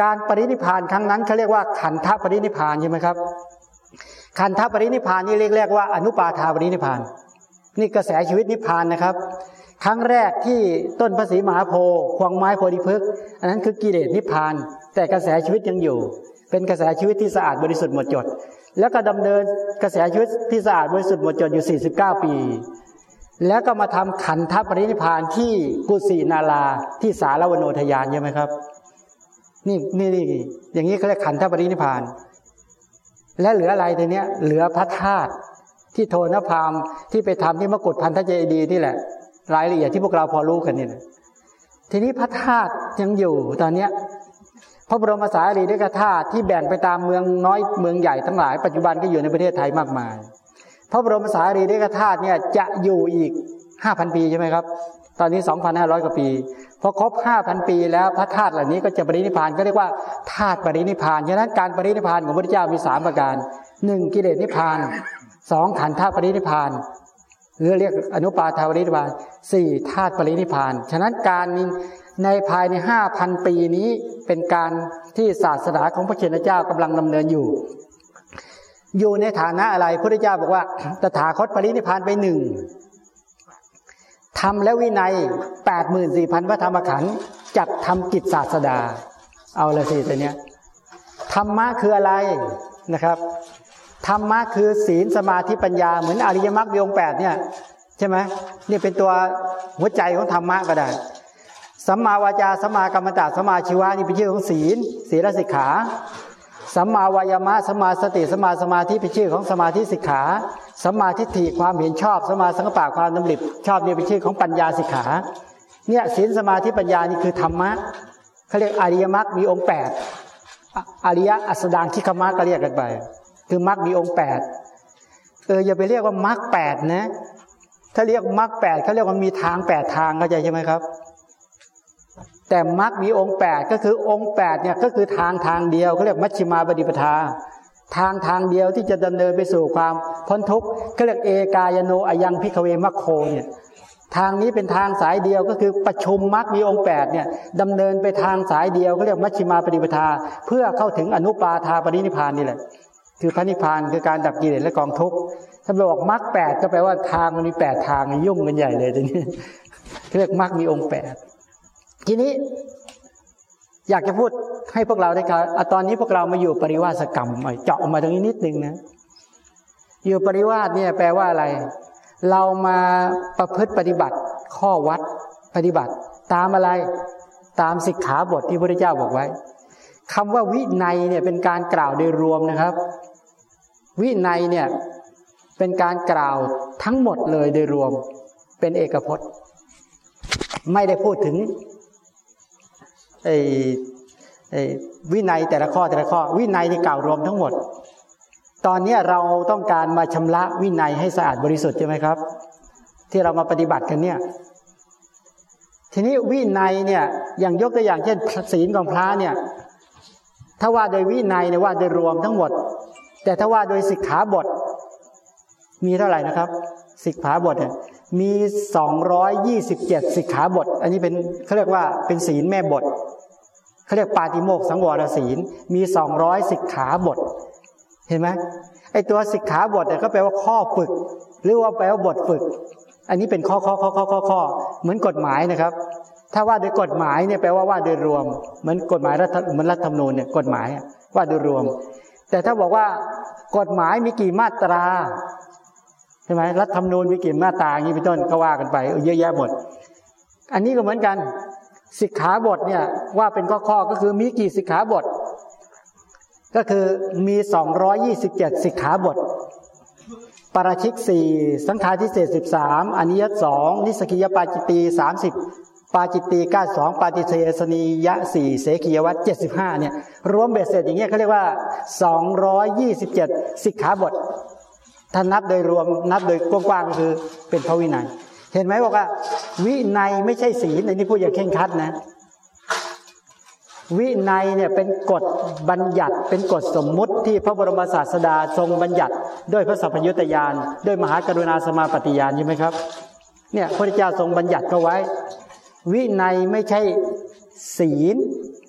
การปรินิพานครั้งนั้นเขาเรียกว่าขันธปรินิพานใช่ไหมครับ ขันธปรินิพานนี่เรียกเรียกว่าอนุปาทาปรินิพาน นี่กระแสชีวิตนิพานนะครับ ครั้งแรกที่ต้นพระศรีมหาโพธิ์ควงไม้โพธิพฤกษ์อันนั้นคือกิเลสนิพาน แต่กระแสชีวิตยังอยู่ เป็นกระแสชีวิตที่สะอาดบริสุทธิ์หมดจด แล้วก็ดำเนินกระแสชีวิตที่สะอาดบริสุทธิ์หมดจดอยู่ 49 ปี แล้วก็มาทำขันธปรินิพานที่กุสินาราที่สารวโนทยานใช่ไหมครับ นี่นี่นี่อย่างนี้เขาเรียกขันธปรินิพาน และเหลืออะไรทีเนี้ย เหลือพระธาตุที่โทนพามที่ไปทำที่มกุฏพันธเจดีนี่แหละ รายละเอียดที่พวกเราพอรู้กันนี่ทีนี้พระธาตุยังอยู่ตอนเนี้ย ระบรมสารีริกธาตุที่แบ่งไปตามเมืองน้อยเมืองใหญ่ทั้งหลายปัจจุบันก็อยู่ในประเทศไทยมากมาย พระบรมสารีริกธาตุเนี่ยจะอยู่อีกห้าพันปีใช่ไหมครับ ตอนนี้สองพันห้าร้อยกว่าปีพอครบห้าพันปีแล้วพระธาตุเหล่านี้ก็จะปรินิพานก็เรียกว่าธาตุปรินิพานฉะนั้นการปรินิพานของพระพุทธเจ้ามีสามประการหนึ่งกิเลสนิพานสองขันธปรินิพานหรือเรียกอนุปาทาปรินิพานสี่ธาตุปรินิพาน ฉะนั้นการ ในภายในห้าพันปีนี้เป็นการที่ศาสนาของพระเชนเจ้ากำลังดำเนินอยู่ อยู่ในฐานะอะไรพระเจ้าบอกว่าตถาคตปรินิพานไปหนึ่งทำและวินัยแปดหมื่นสี่พันพระธรรมขันธ์จัดทำกิจศาสดา เอาละสิตัวเนี้ยธรรมะคืออะไรนะครับธรรมะคือศีลสมาธิปัญญาเหมือนอริยมรรคมีองแปดเนี่ยใช่ไหมนี่เป็นตัวหัวใจของธรรมะก็ได้ สัมมาวาจาสัมมากรรมตะสัมมาชีวะนี่เป็นชื่อของศีล ศีลสิกขาสัมมาวายามะสัมมาสติสัมมาสมาธิเป็นชื่อของสมาธิสิกขาสัมมาทิฏฐิความเห็นชอบสัมมาสังกปะความดำริชอบเนี่ยเป็นชื่อของปัญญาสิกขาเนี่ยศีลสมาธิปัญญานี่คือธรรมะเขาเรียกอริยมรรคมีองค์แปดอริยอัสดางที่ขมะก็เรียกกันไปคือมรรคมีองค์แปดเอออย่าไปเรียกว่ามรรคแปดนะ ถ้าเรียกมรรคแปดเขาเรียกว่ามีทางแปดทางเข้าใจใช่ไหมครับ แต่มรรคมีองค์แปดก็คือองค์แปดเนี่ยก็คือทางทางเดียวเขาเรียกมัชฌิมาบดิปทา ทางทางเดียวที่จะดำเนินไปสู่ความพ้นทุกข์เขาเรียกเอกายโนอายังพิกเวมัคโคเนี่ยทางนี้เป็นทางสายเดียวก็คือประชุมมรรคมีองค์แปดเนี่ยดำเนินไปทางสายเดียวก็เรียกมัชฌิมาปฏิปทา เพื่อเข้าถึงอนุปาทาปรินิพานนี่แหละ คือพระนิพพานคือการดับกิเลสและกองทุกข์ถ้าบอกมรรคแปดก็แปลว่าทางมันมีแปดทางยุ่งกันใหญ่เลยทีนี้เรียกมรรคมีองค์แปด ทีนี้อยากจะพูดให้พวกเราได้ครับตอนนี้พวกเรามาอยู่ปริวาสกรรมเจาะมาตรงนี้นิดนึงนะ อยู่ปริวาสเนี่ยแปลว่าอะไร เรามาประพฤติปฏิบัติ ข้อวัดปฏิบัติ ตามอะไร ตามสิกขาบทที่พระเจ้าบอกไว้คำว่าวินัยเนี่ยเป็นการกล่าวโดยรวมนะครับ วินัยเนี่ยเป็นการกล่าวทั้งหมดเลยโดยรวม เป็นเอกพจน์ ไม่ได้พูดถึง ไอ้วินัยแต่ละข้อแต่ละข้อ วินัยที่กล่าวรวมทั้งหมด ตอนนี้เราต้องการมาชำระวินัยให้สะอาดบริสุทธิ์ใช่ไหมครับ ที่เรามาปฏิบัติกันเนี่ย ทีนี้วินัยเนี่ยอย่างยกตัวอย่างเช่นศีลของพระเนี่ย ถ้าว่าโดยวินัยเนี่ยว่าโดยรวมทั้งหมด แต่ถ้าว่าโดยสิกขาบท มีเท่าไหร่นะครับ สิกขาบทเนี่ย มีสองร้อยยี่สิบเจ็ดสิกขาบท อันนี้เป็นเขาเรียกว่าเป็นศีลแม่บทเขาเรียกปาติโมกสังวรศีลมีสองร้อยสิกขาบท เห็นไหมไอตัวสิกขาบทเนี่ยก็แปลว่าข้อฝึก หรือว่าแปลว่าบทฝึก อันนี้เป็นข้อข้อข้อข้อข้อข้อเหมือนกฎหมายนะครับ ถ้าว่าโดยกฎหมายเนี่ยแปลว่าว่าโดยรวมเหมือนกฎหมายรัฐมือนรัฐธรรมนูญเนี่ยกฎหมายว่าโดยรวม แต่ถ้าบอกว่ากฎหมายมีกี่มาตรา ใช่ไหมรัฐธรรมนูญมีกี่มาตราอย่างนี้เป็นต้นก็ว่ากันไปเยอะแยะหมด อันนี้ก็เหมือนกันสิกขาบทเนี่ยว่าเป็นข้อๆก็คือมีกี่สิกขาบท ก็คือมีสองร้อยยี่สิบเจ็ดสิกขาบท ปราชิกสี่สังฆาทิเศษสิบสามอนิยตสองนิสกิยปาจิตีสามสิบปาจิตีก้าสองปาจิเทสนียะสี่เสกียวัตเจ็ดสิบห้าเนี่ยรวมเบ็ดเสร็จอย่างเงี้ยเขาเรียกว่าสองร้อยยี่สิบเจ็ดสิกขาบท ถ้านับโดยรวมนับโดยกว้างๆก็คือเป็นพระวินัย เห็นไหมบอกว่า วินัยไม่ใช่ศีลในนี้พูดอย่างเข่งคัดนะ วินัยเนี่ยเป็นกฎบัญญัติเป็นกฎสมมุติที่พระบรมศาสดาทรงบัญญัติด้วยพระสัพพยุตยานด้วยมหากรุณาสมาปฏิญาณใช่ไหมครับเนี่ยพระเจ้าทรงบัญญัติก็ไว้ วินัยไม่ใช่ศีล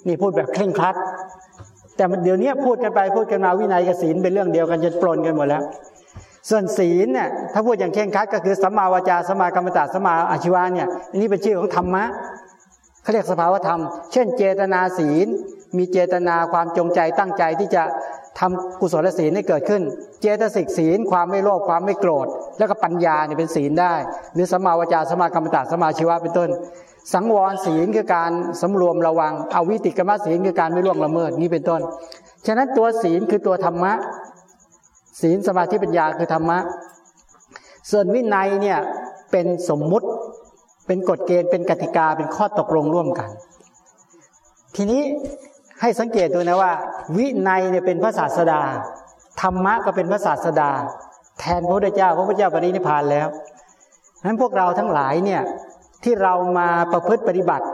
นี่พูดแบบเคร่งครัด แต่เดี๋ยวนี้พูดกันไปพูดกันมาวินัยกับศีลเป็นเรื่องเดียวกันจะปลนกันหมดแล้ว ส่วนศีลเนี่ยถ้าพูดอย่างเคร่งครัดก็คือสัมมาวาจาสัมมากรรมตาสัมมาอาชีวะเนี่ยอันี่เป็นชื่อของธรรมะเขาเรียกสภาวธรรม เช่น เจตนาศีล มีเจตนาความจงใจตั้งใจที่จะทำกุศลศีลให้เกิดขึ้น เจตสิกศีล ความไม่โลภความไม่โกรธ แล้วก็ปัญญาเนี่ยเป็นศีลได้ หรือสัมมาวจาสัมมากรรมตาสัมมาชีวะเป็นต้น สังวรศีลคือการสำรวมระวังเอาวิติกรรมศีลคือการไม่ล่วงละเมิดนี่เป็นต้น ฉะนั้นตัวศีลคือตัวธรรมะ ศีลสมาธิปัญญาคือธรรมะ ส่วนวินัยเนี่ยเป็นสมมุติเป็นกฎเกณฑ์เป็นกติกาเป็นข้อตกลงร่วมกัน ทีนี้ให้สังเกตดูนะว่า วินัยเนี่ยเป็นพระศาสดาธรรมะก็เป็นพระศาสดา แทนพระพุทธเจ้าพระพุทธเจ้าปรินิพานแล้วนั้นพวกเราทั้งหลายเนี่ยที่เรามาประพฤติปฏิบัติ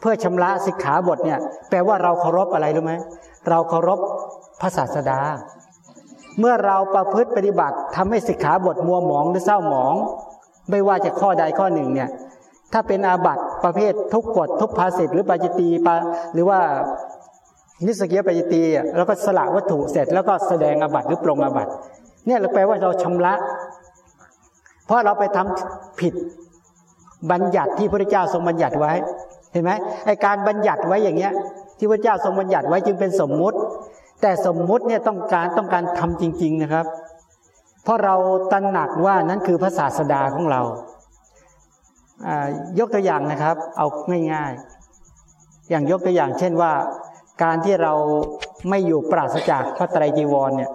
เพื่อชำระสิกขาบทเนี่ยแปลว่าเราเคารพอะไรรู้ไหมเราเคารพพระศาสดา เมื่อเราประพฤติปฏิบัติทำให้สิกขาบทมัวหมองหรือเศร้าหมอง ไม่ว่าจะข้อใดข้อหนึ่งเนี่ยถ้าเป็นอาบัติประเภททุกกฎทุกภาษิตหรือปาจิตีปาหรือว่านิสกิยปาจิตีแล้วก็สละวัตถุเสร็จแล้วก็แสดงอาบัติหรือปรงอาบัติเนี่ยเราแปลว่าเราชำระ เพราะเราไปทำผิดบัญญัติที่พระเจ้าทรงบัญญัติไว้ เห็นไหมไอการบัญญัติไว้อย่างเงี้ย ที่พระเจ้าทรงบัญญัติไว้จึงเป็นสมมุติ แต่สมมุติเนี่ยต้องการต้องการทำจริง ๆนะครับ เพราะเราตระหนักว่านั้นคือพระศาสดาของเรายกตัวอย่างนะครับ เอาง่ายๆ อย่างยกตัวอย่างเช่นว่า การที่เราไม่อยู่ปราศจากพระไตรจีวรเนี่ย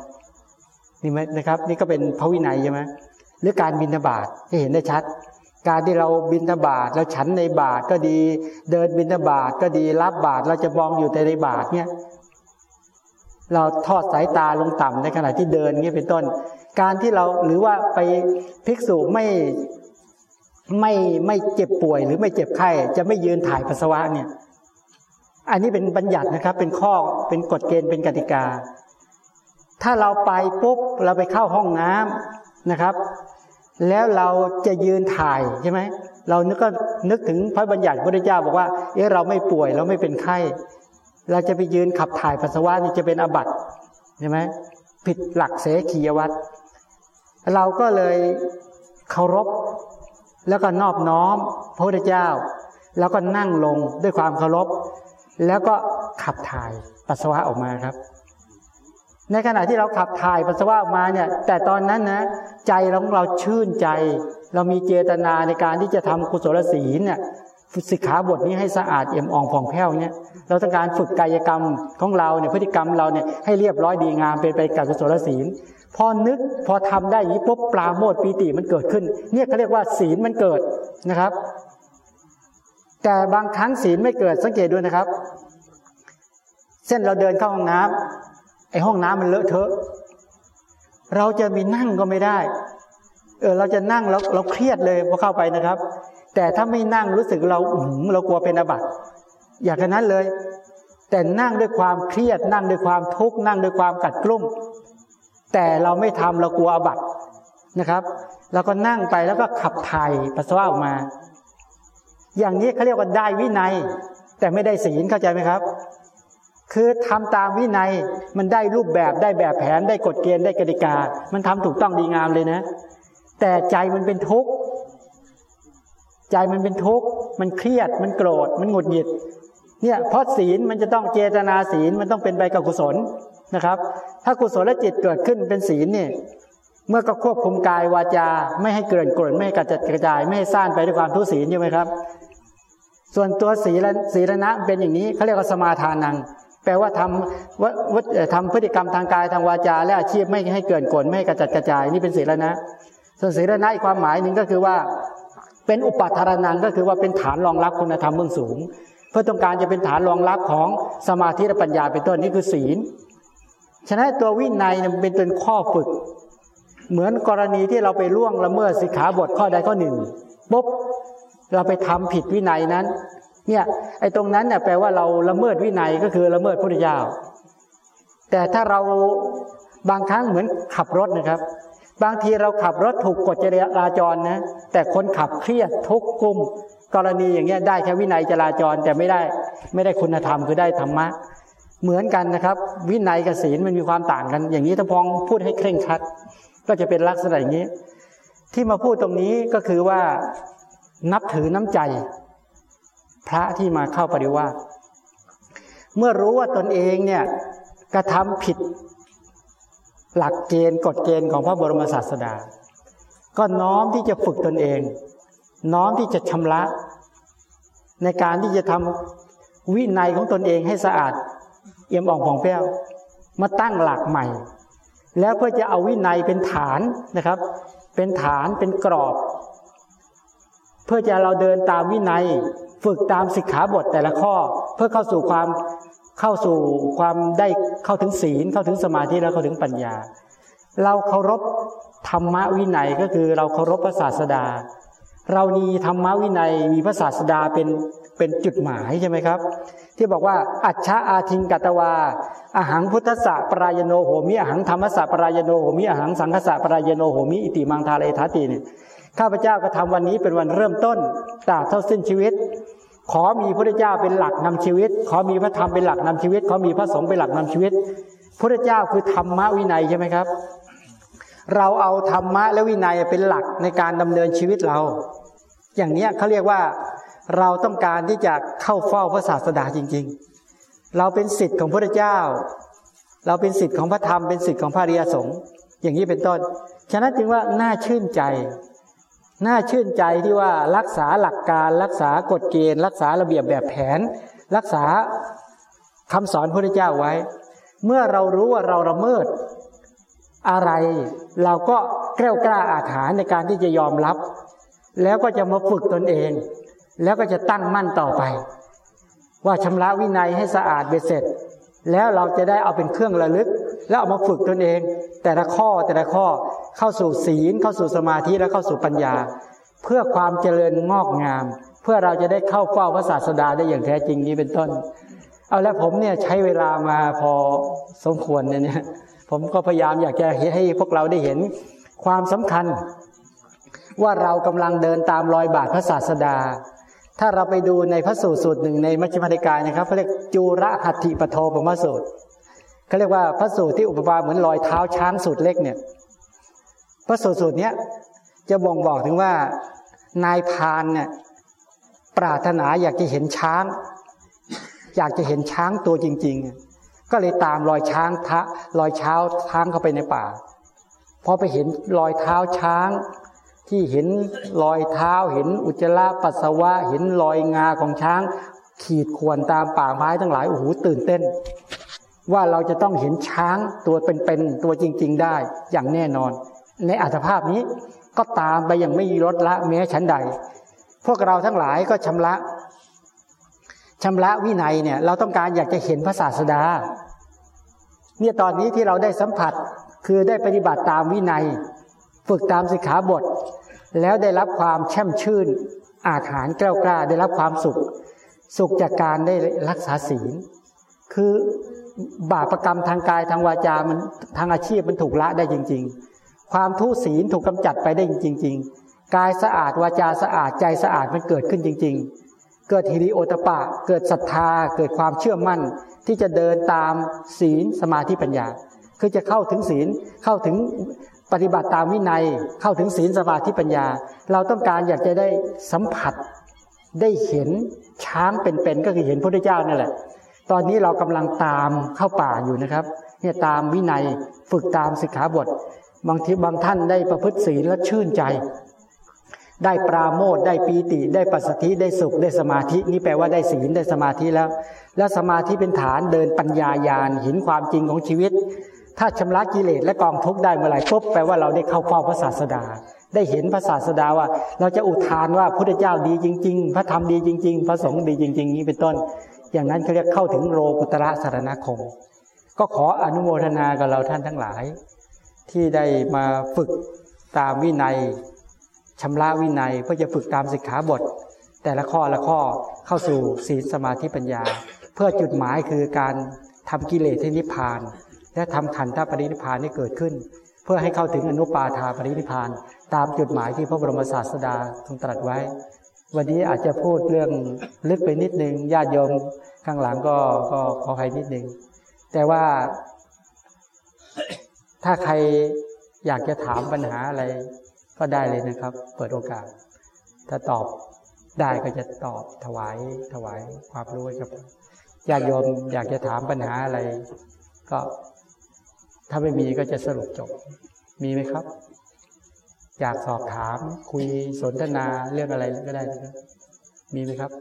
นี่ไหมนะครับ นี่ก็เป็นพระวินัยใช่ไหมหรือการบินบาตที่เห็นได้ชัด การที่เราบินบาตแล้วฉันในบาตก็ดี เดินบินบาตก็ดีรับบาตเราจะมองอยู่แต่ในบาตเนี่ย เราทอดสายตาลงต่ำในขณะที่เดินเงี้ยเป็นต้น การที่เราหรือว่าไปภิกษุไม่ไม่ไม่เจ็บป่วยหรือไม่เจ็บไข้จะไม่ยืนถ่ายปัสสาวะเนี่ย อันนี้เป็นบัญญัตินะครับ เป็นข้อเป็นกฎเกณฑ์เป็นกติกา ถ้าเราไปปุ๊บเราไปเข้าห้องน้ำนะครับ แล้วเราจะยืนถ่ายใช่ไหมเรานึกก็นึกถึงพระบัญญัติพระพุทธเจ้าบอกว่า เออเราไม่ป่วยเราไม่เป็นไข้ เราจะไปยืนขับถ่ายปัสสาวะนี่จะเป็นอบัตใช่ไหมผิดหลักเสขียวัตรเราก็เลยเคารพ แล้วก็นอบน้อมพระพุทธเจ้า แล้วก็นั่งลงด้วยความเคารพ แล้วก็ขับถ่ายปัสสาวะออกมาครับ ในขณะที่เราขับถ่ายปัสสาวะออกมาเนี่ย แต่ตอนนั้นนะใจของเราชื่นใจ เรามีเจตนาในการที่จะทำกุศลศีลเนี่ย สิกขาบทนี้ให้สะอาดเอี่ยมอ่องผ่องแผ้วเนี่ยเราต้องการฝึกกายกรรมของเราเนี่ยพฤติกรรมเราเนี่ยให้เรียบร้อยดีงามเป็นไปกับกุศลศีล พอนึกพอทำได้อย่างนี้ปุ๊บปลาโมดปีติมันเกิดขึ้น เนี่ยเขาเรียกว่าศีลมันเกิดนะครับ แต่บางครั้งศีลไม่เกิดสังเกตด้วยนะครับ เส้นเราเดินเข้าห้องน้ำไอห้องน้ำมันเลอะเทอะ เราจะมีนั่งก็ไม่ได้เออเราจะนั่งเราเราเครียดเลยพอเข้าไปนะครับ แต่ถ้าไม่นั่งรู้สึกเราอืเรากลัวเป็นอบัติอย่างนั้นเลย แต่นั่งด้วยความเครียดนั่งด้วยความทุกข์นั่งด้วยความกัดกลุ้มแต่เราไม่ทำเรากลัวอบัตนะครับเราก็นั่งไปแล้วก็ขับถ่ายปัสสาวะออกมา อย่างนี้เขาเรียกว่าได้วินัย แต่ไม่ได้ศีลเข้าใจไหมครับ คือทำตามวินัยมันได้รูปแบบได้แบบแผนได้กฎเกณฑ์ได้กติกา มันทำถูกต้องดีงามเลยนะ แต่ใจมันเป็นทุกข์ ใจมันเป็นทุกข์มันเครียดมันโกรธมันหงุดหงิดเนี่ยเพราะศีลมันจะต้องเจตนาศีลมันต้องเป็นใบกับกุศลนะครับ ถ้ากุศลและจิตเกิดขึ้นเป็นศีลเนี่ยเมื่อก็ควบคุมกายวาจา ไม่ให้เกินกลนไม่ให้กระจัดกระจาย ไม่ให้ซ่านไปด้วยความทุศีลใช่ไหมครับ ส่วนตัวศีลศีลนะเป็นอย่างนี้เขาเรียกว่าสมาทานัง แปลว่าทำวัทำพฤติกรรมทางกายทางวาจา และอาชีพไม่ให้เกินกลนไม่ให้กระจัดกระจายนี่เป็นศีลนะ ส่วนศีลนะอีกความหมายหนึ่งก็คือว่า เป็นอุปัฏฐานังก็คือว่าเป็นฐานรองรับคุณธรรมเบื้องสูง เพื่อต้องการจะเป็นฐานรองรับของสมาธิและปัญญาเป็นต้นนี่คือศีล ฉะนั้นตัววินัยเป็นเป็นข้อฝึก เหมือนกรณีที่เราไปล่วงละเมิดสิกขาบทข้อใดข้อหนึ่งปุ๊บเราไปทำผิดวินัยนั้นเนี่ยไอ้ตรงนั้นเนี่ยแปลว่าเราละเมิดวินัยก็คือละเมิดพุทธเจ้าแต่ถ้าเราบางครั้งเหมือนขับรถนะครับ บางทีเราขับรถถูกกฎจราจรนะ แต่คนขับเครียดทุกข์กุมกรณีอย่างเงี้ยได้แค่วินัยจราจรแต่ไม่ได้ไม่ได้คุณธรรมคือได้ธรรมะ เหมือนกันนะครับ วินัยกับศีลมันมีความต่างกัน อย่างนี้ถ้าพองพูดให้เคร่งครัด ก็จะเป็นลักษณะอย่างนี้ ที่มาพูดตรงนี้ก็คือว่านับถือน้ำใจ พระที่มาเข้าปริวาสเมื่อรู้ว่าตนเองเนี่ยกระทำผิด หลักเกณฑ์กฎเกณฑ์ของพระบรมศาสดา ก็น้อมที่จะฝึกตนเอง น้อมที่จะชำระ ในการที่จะทำวินัยของตนเองให้สะอาด เอี่ยมอ่องผ่องแผ้วมาตั้งหลักใหม่ แล้วเพื่อจะเอาวินัยเป็นฐานนะครับ เป็นฐานเป็นกรอบ เพื่อจะเราเดินตามวินัย ฝึกตามสิกขาบทแต่ละข้อ เพื่อเข้าสู่ความ เข้าสู่ความได้เข้าถึงศีล เข้าถึงสมาธิแล้วเข้าถึงปัญญา เราเคารพธรรมวินัยก็คือเราเคารพพระศาสดา เรามีธรรมวินัยมีพระศาสดาเป็นเป็นจุดหมายใช่ไหมครับ ที่บอกว่าอัจฉาอาทิงกัตวาอาหังพุทธะปรายโนโหมิอาหังธรรมะปรายโนโหมิอาหังสังฆะปรายโนโหมิอิติมังทาเลทัติเนี่ยข้าพเจ้าก็ทำวันนี้เป็นวันเริ่มต้นตราบเท่าสิ้นชีวิต ขอมีพระเจ้าเป็นหลักนำชีวิต ขอมีพระธรรมเป็นหลักนำชีวิต ขอมีพระสงฆ์เป็นหลักนำชีวิต พระเจ้าคือธรรมวินัยใช่ไหมครับ เราเอาธรรมะและวินัยเป็นหลักในการดำเนินชีวิตเรา อย่างนี้เขาเรียกว่าเราต้องการที่จะเข้าเฝ้าพระศาสดาจริง ๆ เราเป็นสิทธิ์ของพระเจ้า เราเป็นสิทธิ์ของพระธรรมเป็นสิทธิ์ของพระริยสงฆ์อย่างนี้เป็นต้น ฉะนั้นจึงว่าน่าชื่นใจ น่าชื่นใจที่ว่ารักษาหลักการรักษากฎเกณฑ์ รักษาระเบียบแบบแผน รักษาคำสอนพระเจ้าไว้ เมื่อเรารู้ว่าเราละเมิด อะไร เราก็แกล้วกล้าอาถารในการที่จะยอมรับ แล้วก็จะมาฝึกตนเอง แล้วก็จะตั้งมั่นต่อไป ว่าชำระวินัยให้สะอาดเบ็ดเสร็จ แล้วเราจะได้เอาเป็นเครื่องระลึก แล้วเอามาฝึกตนเอง แต่ละข้อแต่ละข้อเข้าสู่ศีลเข้าสู่สมาธิและเข้าสู่ปัญญา เพื่อความเจริญงอกงาม เพื่อเราจะได้เข้าเฝ้าพระศาสดาได้อย่างแท้จริงนี้เป็นต้น เอาแล้วผมเนี่ยใช้เวลามาพอสมควรเนี่ยผมก็พยายามอยากจะให้พวกเราได้เห็นความสำคัญ ว่าเรากำลังเดินตามรอยบาทพระศาสดา ถ้าเราไปดูในพระสูตรสูตรหนึ่งในมัชฌิมานิกายนะครับเขาเรียกจูระหัตถิปโทปมสูตรเขาเรียกว่าพระสูตรที่อุปมาเหมือนรอยเท้าช้างสูตรเล็กเนี่ยพระสูตรสูตรนี้จะบ่งบอกถึงว่านายพานเนี่ยปรารถนาอยากจะเห็นช้าง อยากจะเห็นช้างตัวจริง ๆ ก็เลยตามรอยช้างทะรอยเช้าช้างเข้าไปในป่าพอไปเห็นรอยเท้าช้าง ที่เห็นรอยเท้าเห็นอุจจาระปัสสาวะเห็นรอยงาของช้าง ขีดข่วนตามป่าไม้ทั้งหลายโอ้โหตื่นเต้น ว่าเราจะต้องเห็นช้างตัวเป็นๆตัวจริง ๆ ได้อย่างแน่นอน ในอัตภาพนี้ก็ตามไปอย่างไม่ลดละแม้ชั้นใด พวกเราทั้งหลายก็ชำระชำระวินัยเนี่ยเราต้องการอยากจะเห็นพระศาสดาเนี่ยตอนนี้ที่เราได้สัมผัสคือได้ปฏิบัติตามวินัย ฝึกตามสิกขาบท แล้วได้รับความแช่มชื่น อาถารกล้วกล้าได้รับความสุข สุขจากการได้รักษาศีล คือบาปรกรรมทางกายทางวาจามันทางอาชีพมันถูกละได้จริง ๆ ความทุศีลถูกกำจัดไปได้จริง ๆ กายสะอาดวาจาสะอาดใจสะอาดมันเกิดขึ้นจริง ๆ เกิดฮิริโอตปะ เกิดศรัทธา เกิดความเชื่อมั่น ที่จะเดินตามศีลสมาธิปัญญา คือจะเข้าถึงศีลเข้าถึง ปฏิบัติตามวินัยเข้าถึงศีลสมาธิปัญญา เราต้องการอยากจะได้สัมผัสได้เห็นช้างเป็นๆก็คือเห็นพระพุทธเจ้านั่นแหละ ตอนนี้เรากำลังตามเข้าป่าอยู่นะครับ เนี่ยตามวินัยฝึกตามสิกขาบท บางทีบางท่านได้ประพฤติศีลและชื่นใจ ได้ปราโมทได้ปีติ ได้ปัสสธิได้สุขได้สมาธินี่แปลว่าได้ศีลได้สมาธิแล้ว แล้วสมาธิเป็นฐานเดินปัญญายาณเห็นความจริงของชีวิต ถ้าชำระกิเลสและกองทุกข์ได้เมื่อไหร่ปุ๊บแปลว่าเราได้เข้าเฝ้าพระศาสดา ได้เห็นพระศาสดาว่า เราจะอุทานว่าพุทธเจ้าดีจริง ๆ พระธรรมดีจริง ๆ พระสงฆ์ดีจริง ๆ นี้เป็นต้น อย่างนั้นเขาเรียกเข้าถึงโลกุตระสารณคม ก็ขออนุโมทนากับเราท่านทั้งหลาย ที่ได้มาฝึกตามวินัยชำระวินัยเพื่อจะฝึกตามสิกขาบท แต่ละข้อละข้อเข้าสู่ศีลสมาธิปัญญา เพื่อจุดหมายคือการทำกิเลสให้นิพพาน และทำขันธปรินิพพานให้เกิดขึ้น เพื่อให้เข้าถึงอนุปาทาปรินิพพาน ตามจุดหมายที่พระบรมศาสดาทรงตรัสไว้ วันนี้อาจจะพูดเรื่องลึกไปนิดนึงญาติโยมข้างหลังก็ก็ขออภัยนิดนึงแต่ว่า ถ้าใครอยากจะถามปัญหาอะไรก็ได้เลยนะครับ เปิดโอกาส ถ้าตอบได้ก็จะตอบถวายถวายความรู้กับญาติโยมอยากจะถามปัญหาอะไร ก็ ถ้าไม่มีก็จะสรุปจบ มีไหมครับ อยากสอบถามคุยสนทนาเรื่องอะไรก็ได้นะครับ มีไหมครับ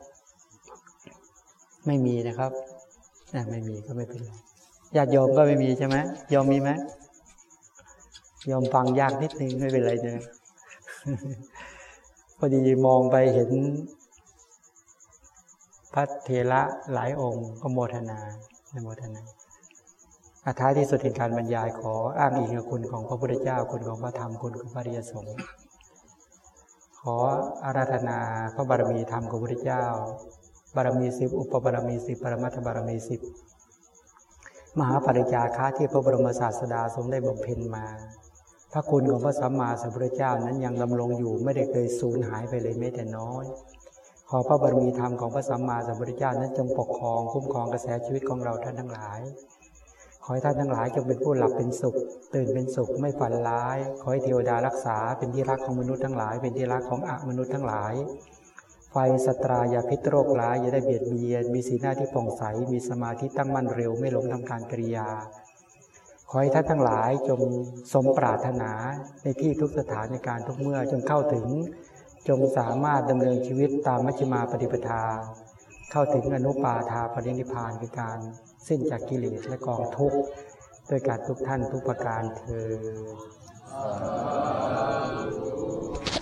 ไม่มีนะครับไม่มีก็ไม่เป็นไรญาติโยมก็ไม่มีใช่ไหมโยมมีไหมโยมฟังยากนิดนึงไม่เป็นไรเนะพอดีมองไปเห็นพระเทระหลายองค์ก็โมทนาโมทนา อาท้ายที่สุดแห่งการบรรยายขออ้างอิงคุณของพระพุทธเจ้าคุณของพระธรรมคุณของพระริยสงฆ์ขออาราธนาพระบารมีธรรมของพระพุทธเจ้า บารมีสิบอุปบารมีสิบปรมัตถบารมีสิบมหาปริยาค้าที่พระบรมศาสดาทรงได้บำเพ็ญมา พระคุณของพระสัมมาสัมพุทธเจ้านั้นยังดำรงอยู่ไม่ได้เคยสูญหายไปเลยแม้แต่น้อย ขอพระบารมีธรรมของพระสัมมาสัมพุทธเจ้านั้นจงปกครองคุ้มครองกระแสชีวิตของเราท่านทั้งหลาย ขอให้ท่านทั้งหลายจงเป็นผู้หลับเป็นสุข ตื่นเป็นสุขไม่ฝันร้าย ขอให้เทวดารักษาเป็นที่รักของมนุษย์ทั้งหลาย เป็นที่รักของอมนุษย์ทั้งหลาย ไฟสตรายาพิษโรคร้ายอย่าได้เบียดเบียน มีสีหน้าที่ผ่องใส มีสมาธิตั้งมั่นเร็วไม่หลงทำการกริยา ขอให้ท่านทั้งหลายจงสมปรารถนาในที่ทุกสถานในการทุกเมื่อจงเข้าถึง จงสามารถดำเนินชีวิตตามมัชฌิมาปฏิปทา เข้าถึงอนุปาทาปรินิพานคือการ สิ้นจากกิเลสและกองทุกข์ด้วยการทุกท่านทุกประการเธอ